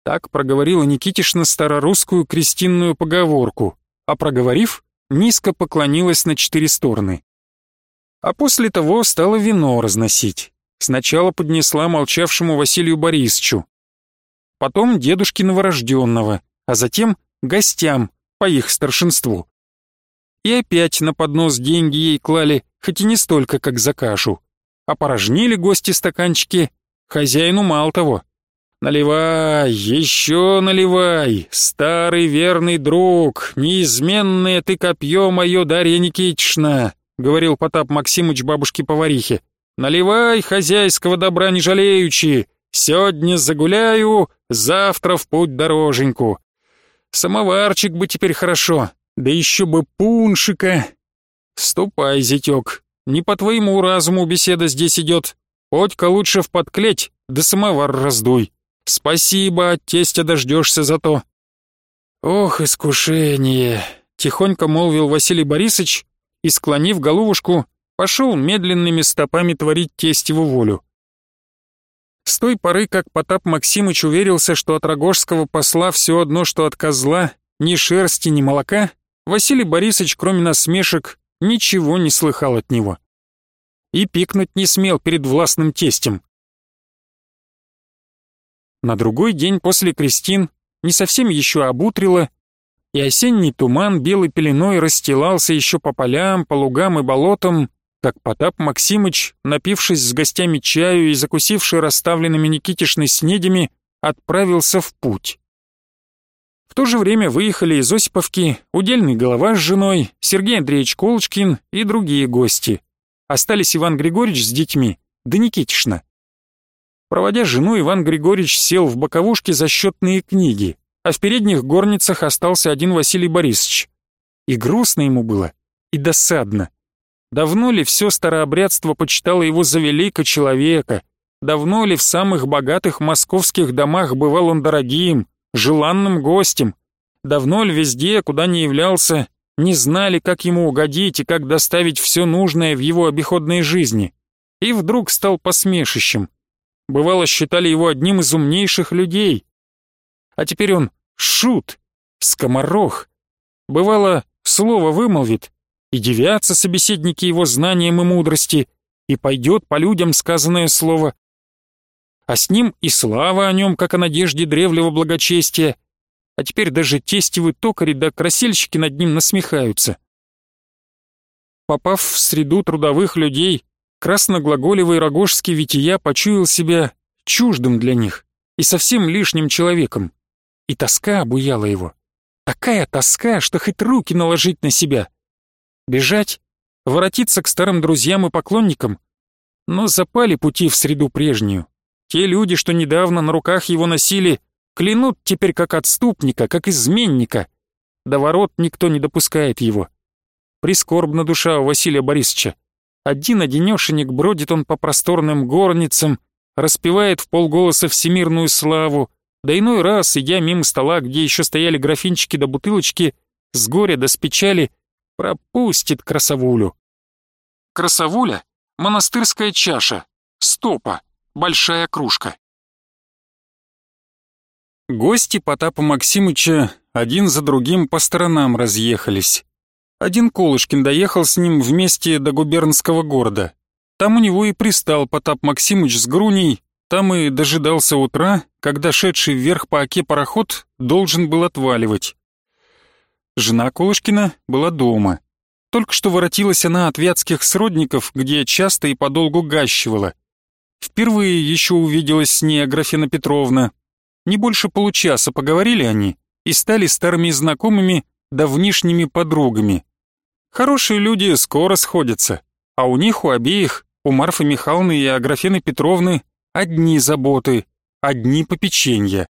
Так проговорила Никитишна старорусскую крестинную поговорку, а проговорив, низко поклонилась на четыре стороны. А после того стала вино разносить. Сначала поднесла молчавшему Василию Борисовичу, потом дедушке новорожденного, а затем гостям по их старшинству. И опять на поднос деньги ей клали, хоть и не столько, как за кашу. Опорожнили гости стаканчики, хозяину мало того. «Наливай, еще наливай, старый верный друг, неизменное ты копье мое, Дарья Никитична», говорил Потап Максимыч бабушке-поварихе. «Наливай хозяйского добра не жалеючи, сегодня загуляю, завтра в путь дороженьку. Самоварчик бы теперь хорошо, да еще бы пуншика. Ступай, зятек, не по твоему разуму беседа здесь идет. Хоть-ка лучше в подклеть, да самовар раздуй. Спасибо, от тестя дождешься зато. Ох, искушение, тихонько молвил Василий Борисович и, склонив головушку, пошел медленными стопами творить тестеву волю. С той поры, как Потап Максимыч уверился, что от рогожского посла все одно, что от козла, ни шерсти, ни молока, Василий Борисович, кроме насмешек, ничего не слыхал от него. И пикнуть не смел перед властным тестем. На другой день после крестин не совсем еще обутрило, и осенний туман белой пеленой расстилался еще по полям, по лугам и болотам, как Потап Максимыч, напившись с гостями чаю и закусивший расставленными Никитишной снедями, отправился в путь. В то же время выехали из Осиповки удельный голова с женой, Сергей Андреевич Колочкин и другие гости. Остались Иван Григорьевич с детьми, да Никитишна. Проводя жену, Иван Григорьевич сел в боковушке за счетные книги, а в передних горницах остался один Василий Борисович. И грустно ему было, и досадно. Давно ли все старообрядство почитало его за велика человека? Давно ли в самых богатых московских домах бывал он дорогим, желанным гостем. Давно ли везде, куда не являлся, не знали, как ему угодить и как доставить все нужное в его обиходной жизни. И вдруг стал посмешищем. Бывало, считали его одним из умнейших людей. А теперь он шут, скоморох. Бывало, слово вымолвит, и девятся собеседники его знанием и мудрости, и пойдет по людям сказанное слово, а с ним и слава о нем, как о надежде древнего благочестия. А теперь даже тестевы токари да красильщики над ним насмехаются. Попав в среду трудовых людей, красноглаголевый рогожский вития почуял себя чуждым для них и совсем лишним человеком. И тоска обуяла его. Такая тоска, что хоть руки наложить на себя. Бежать, воротиться к старым друзьям и поклонникам, но запали пути в среду прежнюю, те люди, что недавно на руках его носили, клянут теперь как отступника, как изменника. До ворот никто не допускает его. Прискорбна душа у Василия Борисовича. Один-одинешенек бродит он по просторным горницам, распевает в полголоса всемирную славу, да иной раз, идя мимо стола, где еще стояли графинчики да бутылочки, с горя да с печали, пропустит красавулю. Красавуля — монастырская чаша, стопа, большая кружка. Гости Потапа Максимыча один за другим по сторонам разъехались. Один Колышкин доехал с ним вместе до губернского города. Там у него и пристал Потап Максимыч с Груней, там и дожидался утра, когда шедший вверх по оке пароход должен был отваливать. Жена Колышкина была дома. Только что воротилась она от вятских сродников, где часто и подолгу гащивала. Впервые еще увиделась с ней Аграфена Петровна. Не больше получаса поговорили они и стали старыми знакомыми, давнишними подругами. Хорошие люди скоро сходятся, а у них у обеих, у Марфы Михайловны и Аграфены Петровны, одни заботы, одни попеченья.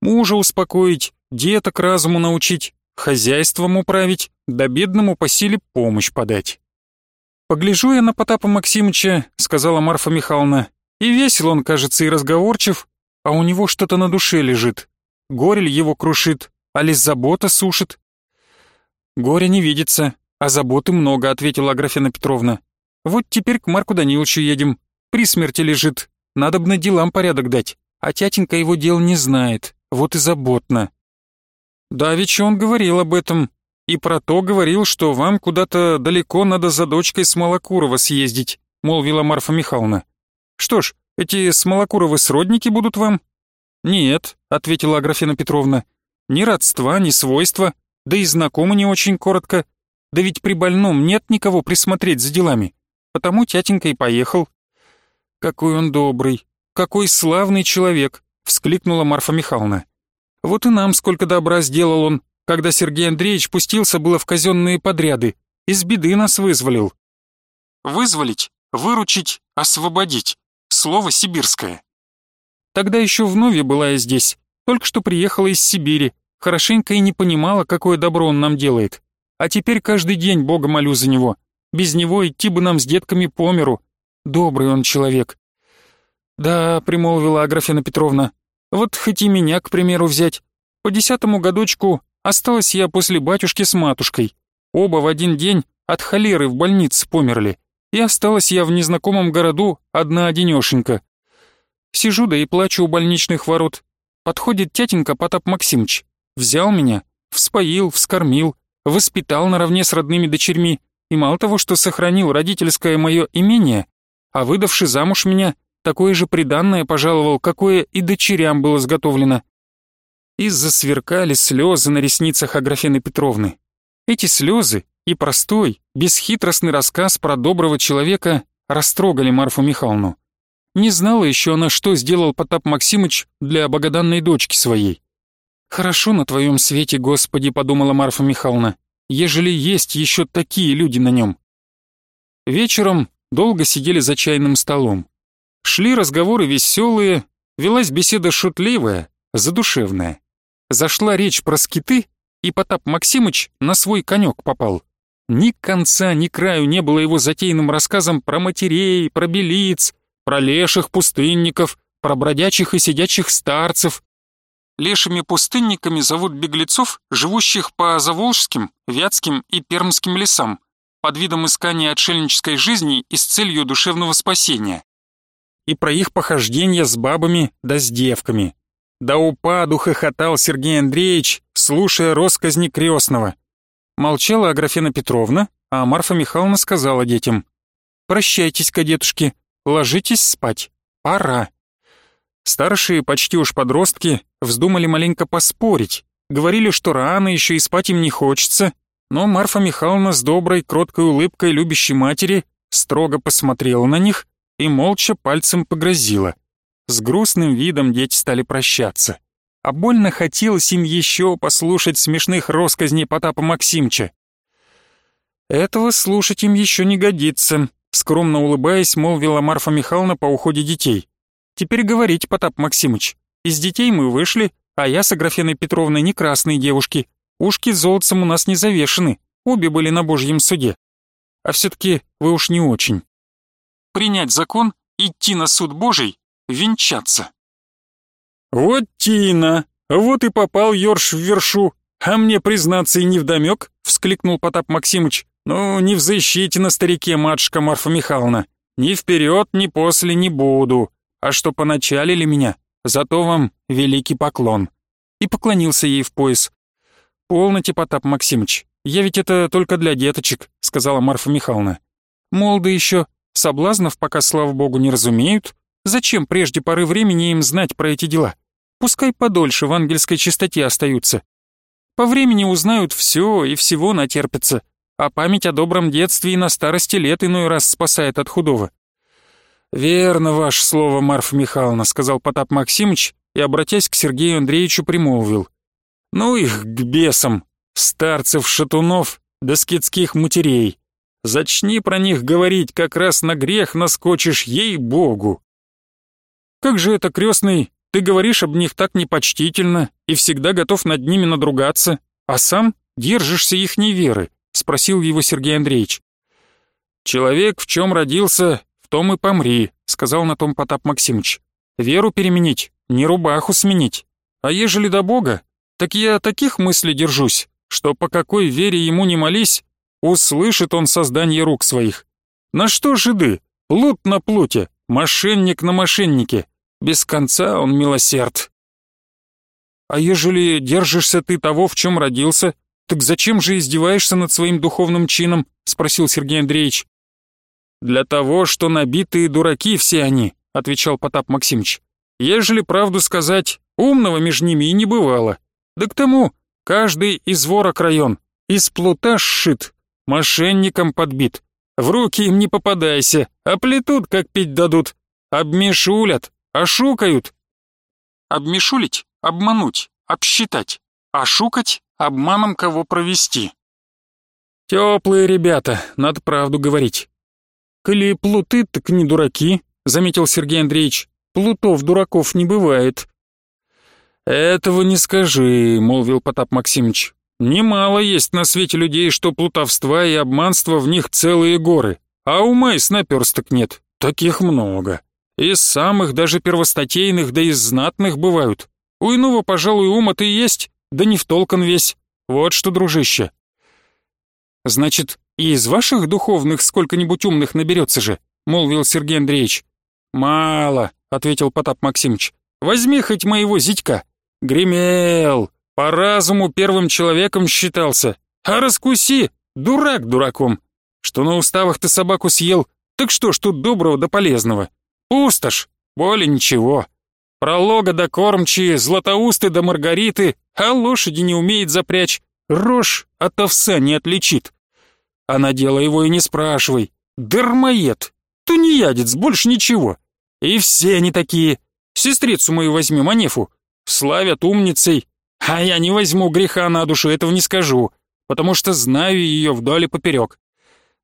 Мужа успокоить, деток разуму научить, хозяйством управить, да бедному по силе помощь подать. «Погляжу я на Потапа Максимыча», — сказала Марфа Михайловна, «и весел он, кажется, и разговорчив, а у него что-то на душе лежит. Горель его крушит, а лишь забота сушит». «Горя не видится, а заботы много», — ответила Аграфена Петровна. «Вот теперь к Марку Даниловичу едем. При смерти лежит. Надо бы на делам порядок дать, а тятенька его дел не знает, вот и заботно». Да, ведь он говорил об этом. И про то говорил, что вам куда-то далеко надо за дочкой Смолокурова съездить, молвила Марфа Михайловна. Что ж, эти Смолокуровы сродники будут вам? Нет, ответила Аграфена Петровна. Ни родства, ни свойства, да и знакомы не очень коротко. Да ведь при больном нет никого присмотреть за делами. Потому тятенька и поехал. Какой он добрый, какой славный человек, вскликнула Марфа Михайловна. Вот и нам сколько добра сделал он, когда Сергей Андреевич пустился было в казенные подряды. Из беды нас вызволил. Вызволить, выручить, освободить. Слово сибирское. Тогда еще вновь была я здесь, только что приехала из Сибири, хорошенько и не понимала, какое добро он нам делает. А теперь каждый день Бога молю за него. Без него идти бы нам с детками по миру. Добрый он человек. Да, примолвила Аграфена Петровна, вот хоть и меня, к примеру, взять. По десятому годочку осталась я после батюшки с матушкой. Оба в один день от холеры в больнице померли. И осталась я в незнакомом городу одна-одинешенька. Сижу да и плачу у больничных ворот. Подходит тятенька Потап Максимыч. Взял меня, вспоил, вскормил, воспитал наравне с родными дочерьми. И мало того, что сохранил родительское мое имение, а выдавши замуж меня, такое же приданное пожаловал, какое и дочерям было изготовлено. И засверкали слезы на ресницах Аграфены Петровны. Эти слезы и простой, бесхитростный рассказ про доброго человека растрогали Марфу Михайловну. Не знала еще она, что сделал Потап Максимыч для богоданной дочки своей. «Хорошо на твоем свете, Господи», — подумала Марфа Михайловна, «ежели есть еще такие люди на нем». Вечером долго сидели за чайным столом. Шли разговоры веселые, велась беседа шутливая, задушевная. Зашла речь про скиты, и Потап Максимыч на свой конек попал. Ни конца, ни краю не было его затейным рассказом про матерей, про белиц, про леших пустынников, про бродячих и сидячих старцев. Лешими пустынниками зовут беглецов, живущих по Заволжским, Вятским и Пермским лесам, под видом искания отшельнической жизни и с целью душевного спасения и про их похождения с бабами да с девками. Да упаду хохотал Сергей Андреевич, слушая росказни крестного. Молчала Аграфена Петровна, а Марфа Михайловна сказала детям. «Прощайтесь, кадетушки, ложитесь спать, пора». Старшие, почти уж подростки, вздумали маленько поспорить. Говорили, что рано еще и спать им не хочется, но Марфа Михайловна с доброй, кроткой улыбкой любящей матери строго посмотрела на них и молча пальцем погрозила. С грустным видом дети стали прощаться. А больно хотелось им еще послушать смешных росказней Потапа Максимча. «Этого слушать им еще не годится», — скромно улыбаясь, молвила Марфа Михайловна по уходе детей. «Теперь говорить, Потап Максимыч, из детей мы вышли, а я с Аграфеной Петровной не красные девушки. Ушки золотцем у нас не завешены, обе были на божьем суде. А все-таки вы уж не очень принять закон, идти на суд Божий, венчаться. «Вот Тина, вот и попал Ёрш в вершу, а мне, признаться, и невдомёк», — вскликнул Потап Максимыч. «Ну, не взыщите на старике, матушка Марфа Михайловна. Ни вперед, ни после не буду. А что поначалили меня, зато вам великий поклон». И поклонился ей в пояс. «Полноте, Потап Максимыч, я ведь это только для деточек», — сказала Марфа Михайловна. «Молоды еще, соблазнов пока, слава богу, не разумеют. Зачем прежде поры времени им знать про эти дела? Пускай подольше в ангельской чистоте остаются. По времени узнают все и всего натерпятся, а память о добром детстве и на старости лет иной раз спасает от худого». «Верно ваше слово, Марфа Михайловна», — сказал Потап Максимыч и, обратясь к Сергею Андреевичу, примолвил. «Ну их к бесам, старцев-шатунов да скидских матерей. Зачни про них говорить, как раз на грех наскочишь, ей-богу!» «Как же это, крестный, ты говоришь об них так непочтительно и всегда готов над ними надругаться, а сам держишься их неверы?» — спросил его Сергей Андреевич. «Человек в чем родился, в том и помри», — сказал на том Потап Максимыч. «Веру переменить, не рубаху сменить. А ежели до Бога, так я таких мыслей держусь, что по какой вере ему не молись, услышит он создание рук своих. На что жиды? Плут на плуте, мошенник на мошеннике. Без конца он милосерд. А ежели держишься ты того, в чем родился, так зачем же издеваешься над своим духовным чином? Спросил Сергей Андреевич. Для того, что набитые дураки все они, отвечал Потап Максимович. Ежели правду сказать, умного между ними и не бывало. Да к тому, каждый из ворок район, из плута сшит, мошенникам подбит. В руки им не попадайся, а плетут, как пить дадут. Обмешулят, ошукают. Обмешулить — обмануть, обсчитать. Ошукать — обманом кого провести. Теплые ребята, надо правду говорить. Коли плуты, так не дураки, заметил Сергей Андреевич. Плутов дураков не бывает. «Этого не скажи», — молвил Потап Максимович. «Немало есть на свете людей, что плутовства и обманства в них целые горы, а ума и снаперсток нет. Таких много. Из самых даже первостатейных, да из знатных бывают. У иного, пожалуй, ума-то и есть, да не в толкан весь. Вот что, дружище». «Значит, и из ваших духовных сколько-нибудь умных наберется же», — молвил Сергей Андреевич. «Мало», — ответил Потап Максимович. «Возьми хоть моего зятька. Гремел, по разуму первым человеком считался. А раскуси, дурак дураком. Что на уставах ты собаку съел, так что ж тут доброго да полезного? Пустошь, более ничего. Пролога да кормчие, златоусты да маргариты, а лошади не умеет запрячь. Рожь от овса не отличит. А на дело его и не спрашивай. Дармоед, тунеядец, больше ничего. И все они такие. Сестрицу мою возьми, Манефу. Славят умницей. А я не возьму греха на душу, этого не скажу, потому что знаю ее вдоль и поперек.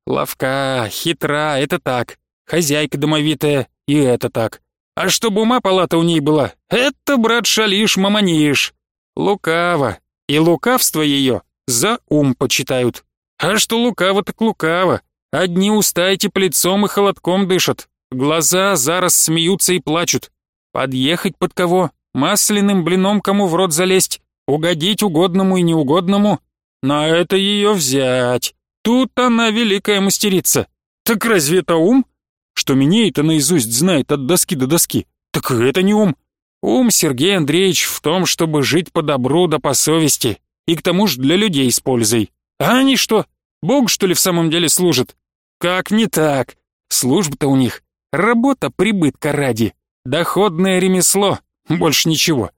Ловка, хитра, это так. Хозяйка домовитая, и это так. А чтобы ума палата у ней была, это, брат, шалишь, маманишь. Лукаво. И лукавство ее за ум почитают. А что лукаво, так лукаво. Одни уста эти плецом и холодком дышат. Глаза зараз смеются и плачут. Подъехать под кого? Масляным блином кому в рот залезть? Угодить угодному и неугодному? На это ее взять. Тут она великая мастерица. Так разве это ум? Что меня это наизусть знает от доски до доски? Так это не ум. Ум, Сергей Андреевич, в том, чтобы жить по добру да по совести. И к тому же для людей с пользой. А они что, Бог, что ли, в самом деле служат? Как не так? Служба-то у них. Работа прибытка ради. Доходное ремесло. Больше ничего.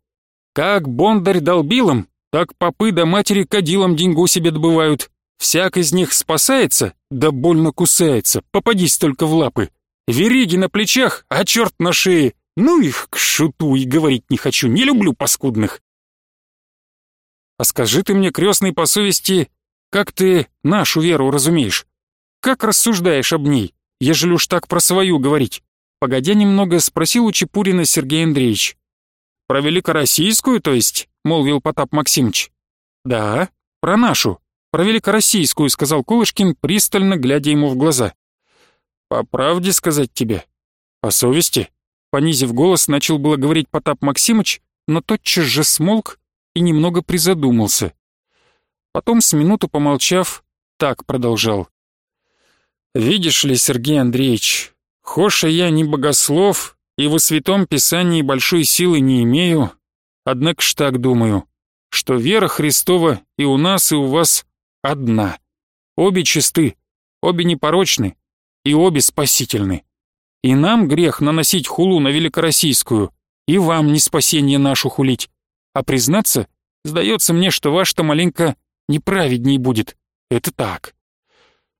Как бондарь долбил им, так попы да матери кадилом деньгу себе добывают. Всяк из них спасается, да больно кусается, попадись только в лапы. Вериги на плечах, а черт на шее. Ну их к шуту и говорить не хочу, не люблю паскудных. А скажи ты мне, крестный по совести, как ты нашу веру разумеешь? Как рассуждаешь об ней, ежели уж так про свою говорить? Погодя немного, спросил у Чепурина Сергей Андреевич. «Про великороссийскую, то есть?» — молвил Потап Максимыч. «Да, про нашу, про великороссийскую», — сказал Кулышкин, пристально глядя ему в глаза. «По правде сказать тебе? По совести?» Понизив голос, начал было говорить Потап Максимыч, но тотчас же смолк и немного призадумался. Потом, с минуту помолчав, так продолжал. «Видишь ли, Сергей Андреевич, хоша я не богослов, и во святом писании большой силы не имею, однако ж так думаю. что вера Христова и у нас, и у вас одна. Обе чисты, обе непорочны и обе спасительны. И нам грех наносить хулу на великороссийскую, и вам не спасение нашу хулить. А признаться, сдается мне, что ваш-то маленько неправедней будет. Это так.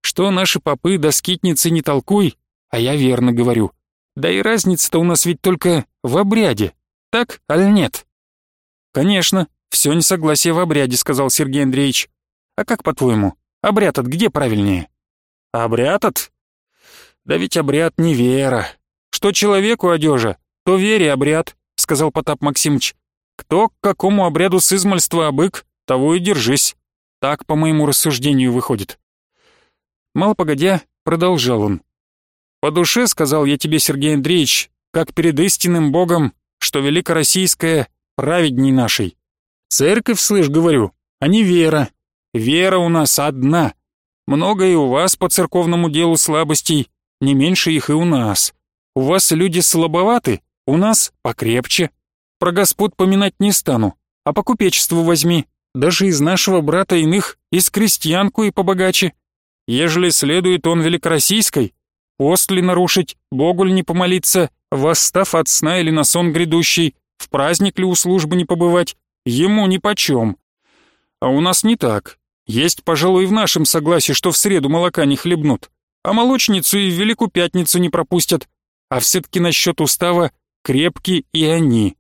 Что наши попы да скитницы не толкуй, а я верно говорю. Да и разница-то у нас ведь только в обряде. Так, аль нет? Конечно, все несогласие в обряде, сказал Сергей Андреевич. А как по-твоему, обряд от где правильнее? Обряд от? Да ведь обряд не вера. Что человеку одежа, то вере обряд, сказал Потап Максимович. Кто к какому обряду с измальства обык, того и держись. Так, по моему рассуждению, выходит. Мало погодя, продолжал он. «По душе, — сказал я тебе, Сергей Андреевич, как перед истинным Богом, что великороссийская праведней нашей. Церковь, слышь, говорю, а не вера. Вера у нас одна. Много и у вас по церковному делу слабостей, не меньше их и у нас. У вас люди слабоваты, у нас покрепче. Про господ поминать не стану, а по купечеству возьми. Даже из нашего брата иных, из крестьянку и побогаче. Ежели следует он великороссийской, пост ли нарушить, Богу ли не помолиться, восстав от сна или на сон грядущий, в праздник ли у службы не побывать, ему нипочем. А у нас не так. Есть, пожалуй, в нашем согласии, что в среду молока не хлебнут, а молочницу и в Великую Пятницу не пропустят. А все-таки насчет устава крепки и они.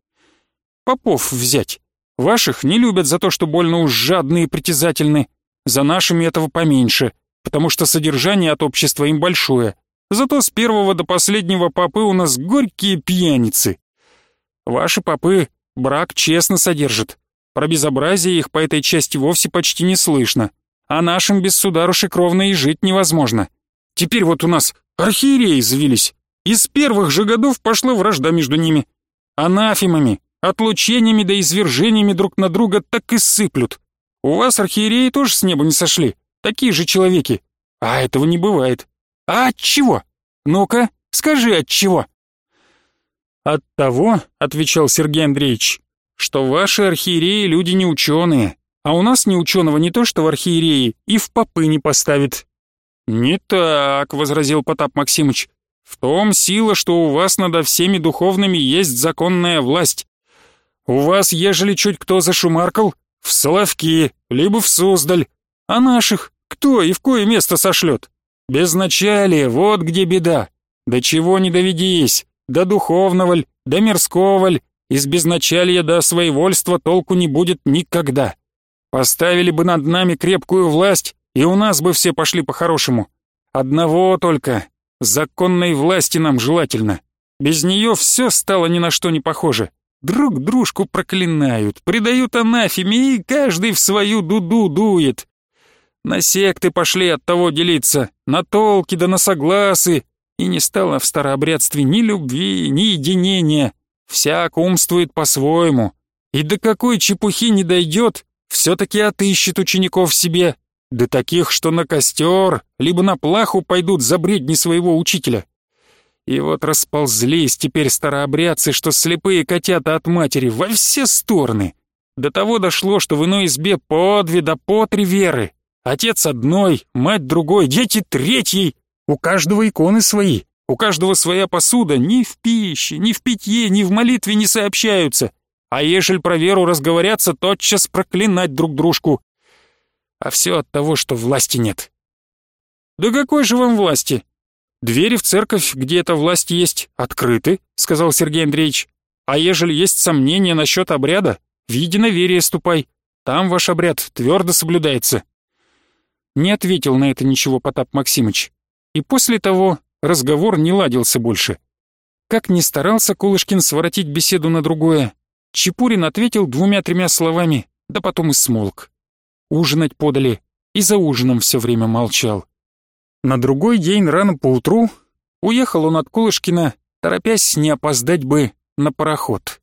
Попов взять. Ваших не любят за то, что больно уж жадные и притязательны. За нашими этого поменьше потому что содержание от общества им большое. Зато с первого до последнего попы у нас горькие пьяницы. Ваши попы брак честно содержат. Про безобразие их по этой части вовсе почти не слышно. А нашим без сударушек ровно и жить невозможно. Теперь вот у нас архиереи завелись. И с первых же годов пошла вражда между ними. Анафемами, отлучениями да извержениями друг на друга так и сыплют. У вас архиереи тоже с неба не сошли. Такие же человеки. А этого не бывает. А от чего? Ну-ка, скажи, от чего? От того, отвечал Сергей Андреевич, что ваши архиереи люди не ученые, а у нас не ученого не то что в архиереи, и в попы не поставит. Не так, возразил Потап Максимыч. В том сила, что у вас над всеми духовными есть законная власть. У вас, ежели чуть кто зашумаркал, в Соловки, либо в Суздаль, а наших кто и в кое место сошлет? Безначалие, вот где беда. До чего не доведись, до духовного ль, до мирского ль, из безначалия до своевольства толку не будет никогда. Поставили бы над нами крепкую власть, и у нас бы все пошли по-хорошему. Одного только, законной власти нам желательно. Без нее все стало ни на что не похоже. Друг дружку проклинают, предают анафеме, и каждый в свою дуду дует. На секты пошли от того делиться, на толки да на согласы, и не стало в старообрядстве ни любви, ни единения. Всяк умствует по-своему, и до какой чепухи не дойдет, все-таки отыщет учеников себе, да таких, что на костер, либо на плаху пойдут за бредни своего учителя. И вот расползлись теперь старообрядцы, что слепые котята от матери, во все стороны. До того дошло, что в иной избе по две да по три веры, Отец одной, мать другой, дети третьей. У каждого иконы свои, у каждого своя посуда. Ни в пище, ни в питье, ни в молитве не сообщаются. А ежель про веру разговорятся, тотчас проклинать друг дружку. А все от того, что власти нет. «Да какой же вам власти?» «Двери в церковь, где эта власть есть, открыты», — сказал Сергей Андреевич. «А ежели есть сомнения насчет обряда, в единоверие ступай. Там ваш обряд твердо соблюдается». Не ответил на это ничего Потап Максимыч. И после того разговор не ладился больше. Как ни старался Кулышкин своротить беседу на другое, Чепурин ответил двумя-тремя словами, да потом и смолк. Ужинать подали, и за ужином все время молчал. На другой день рано поутру уехал он от Кулышкина, торопясь не опоздать бы на пароход.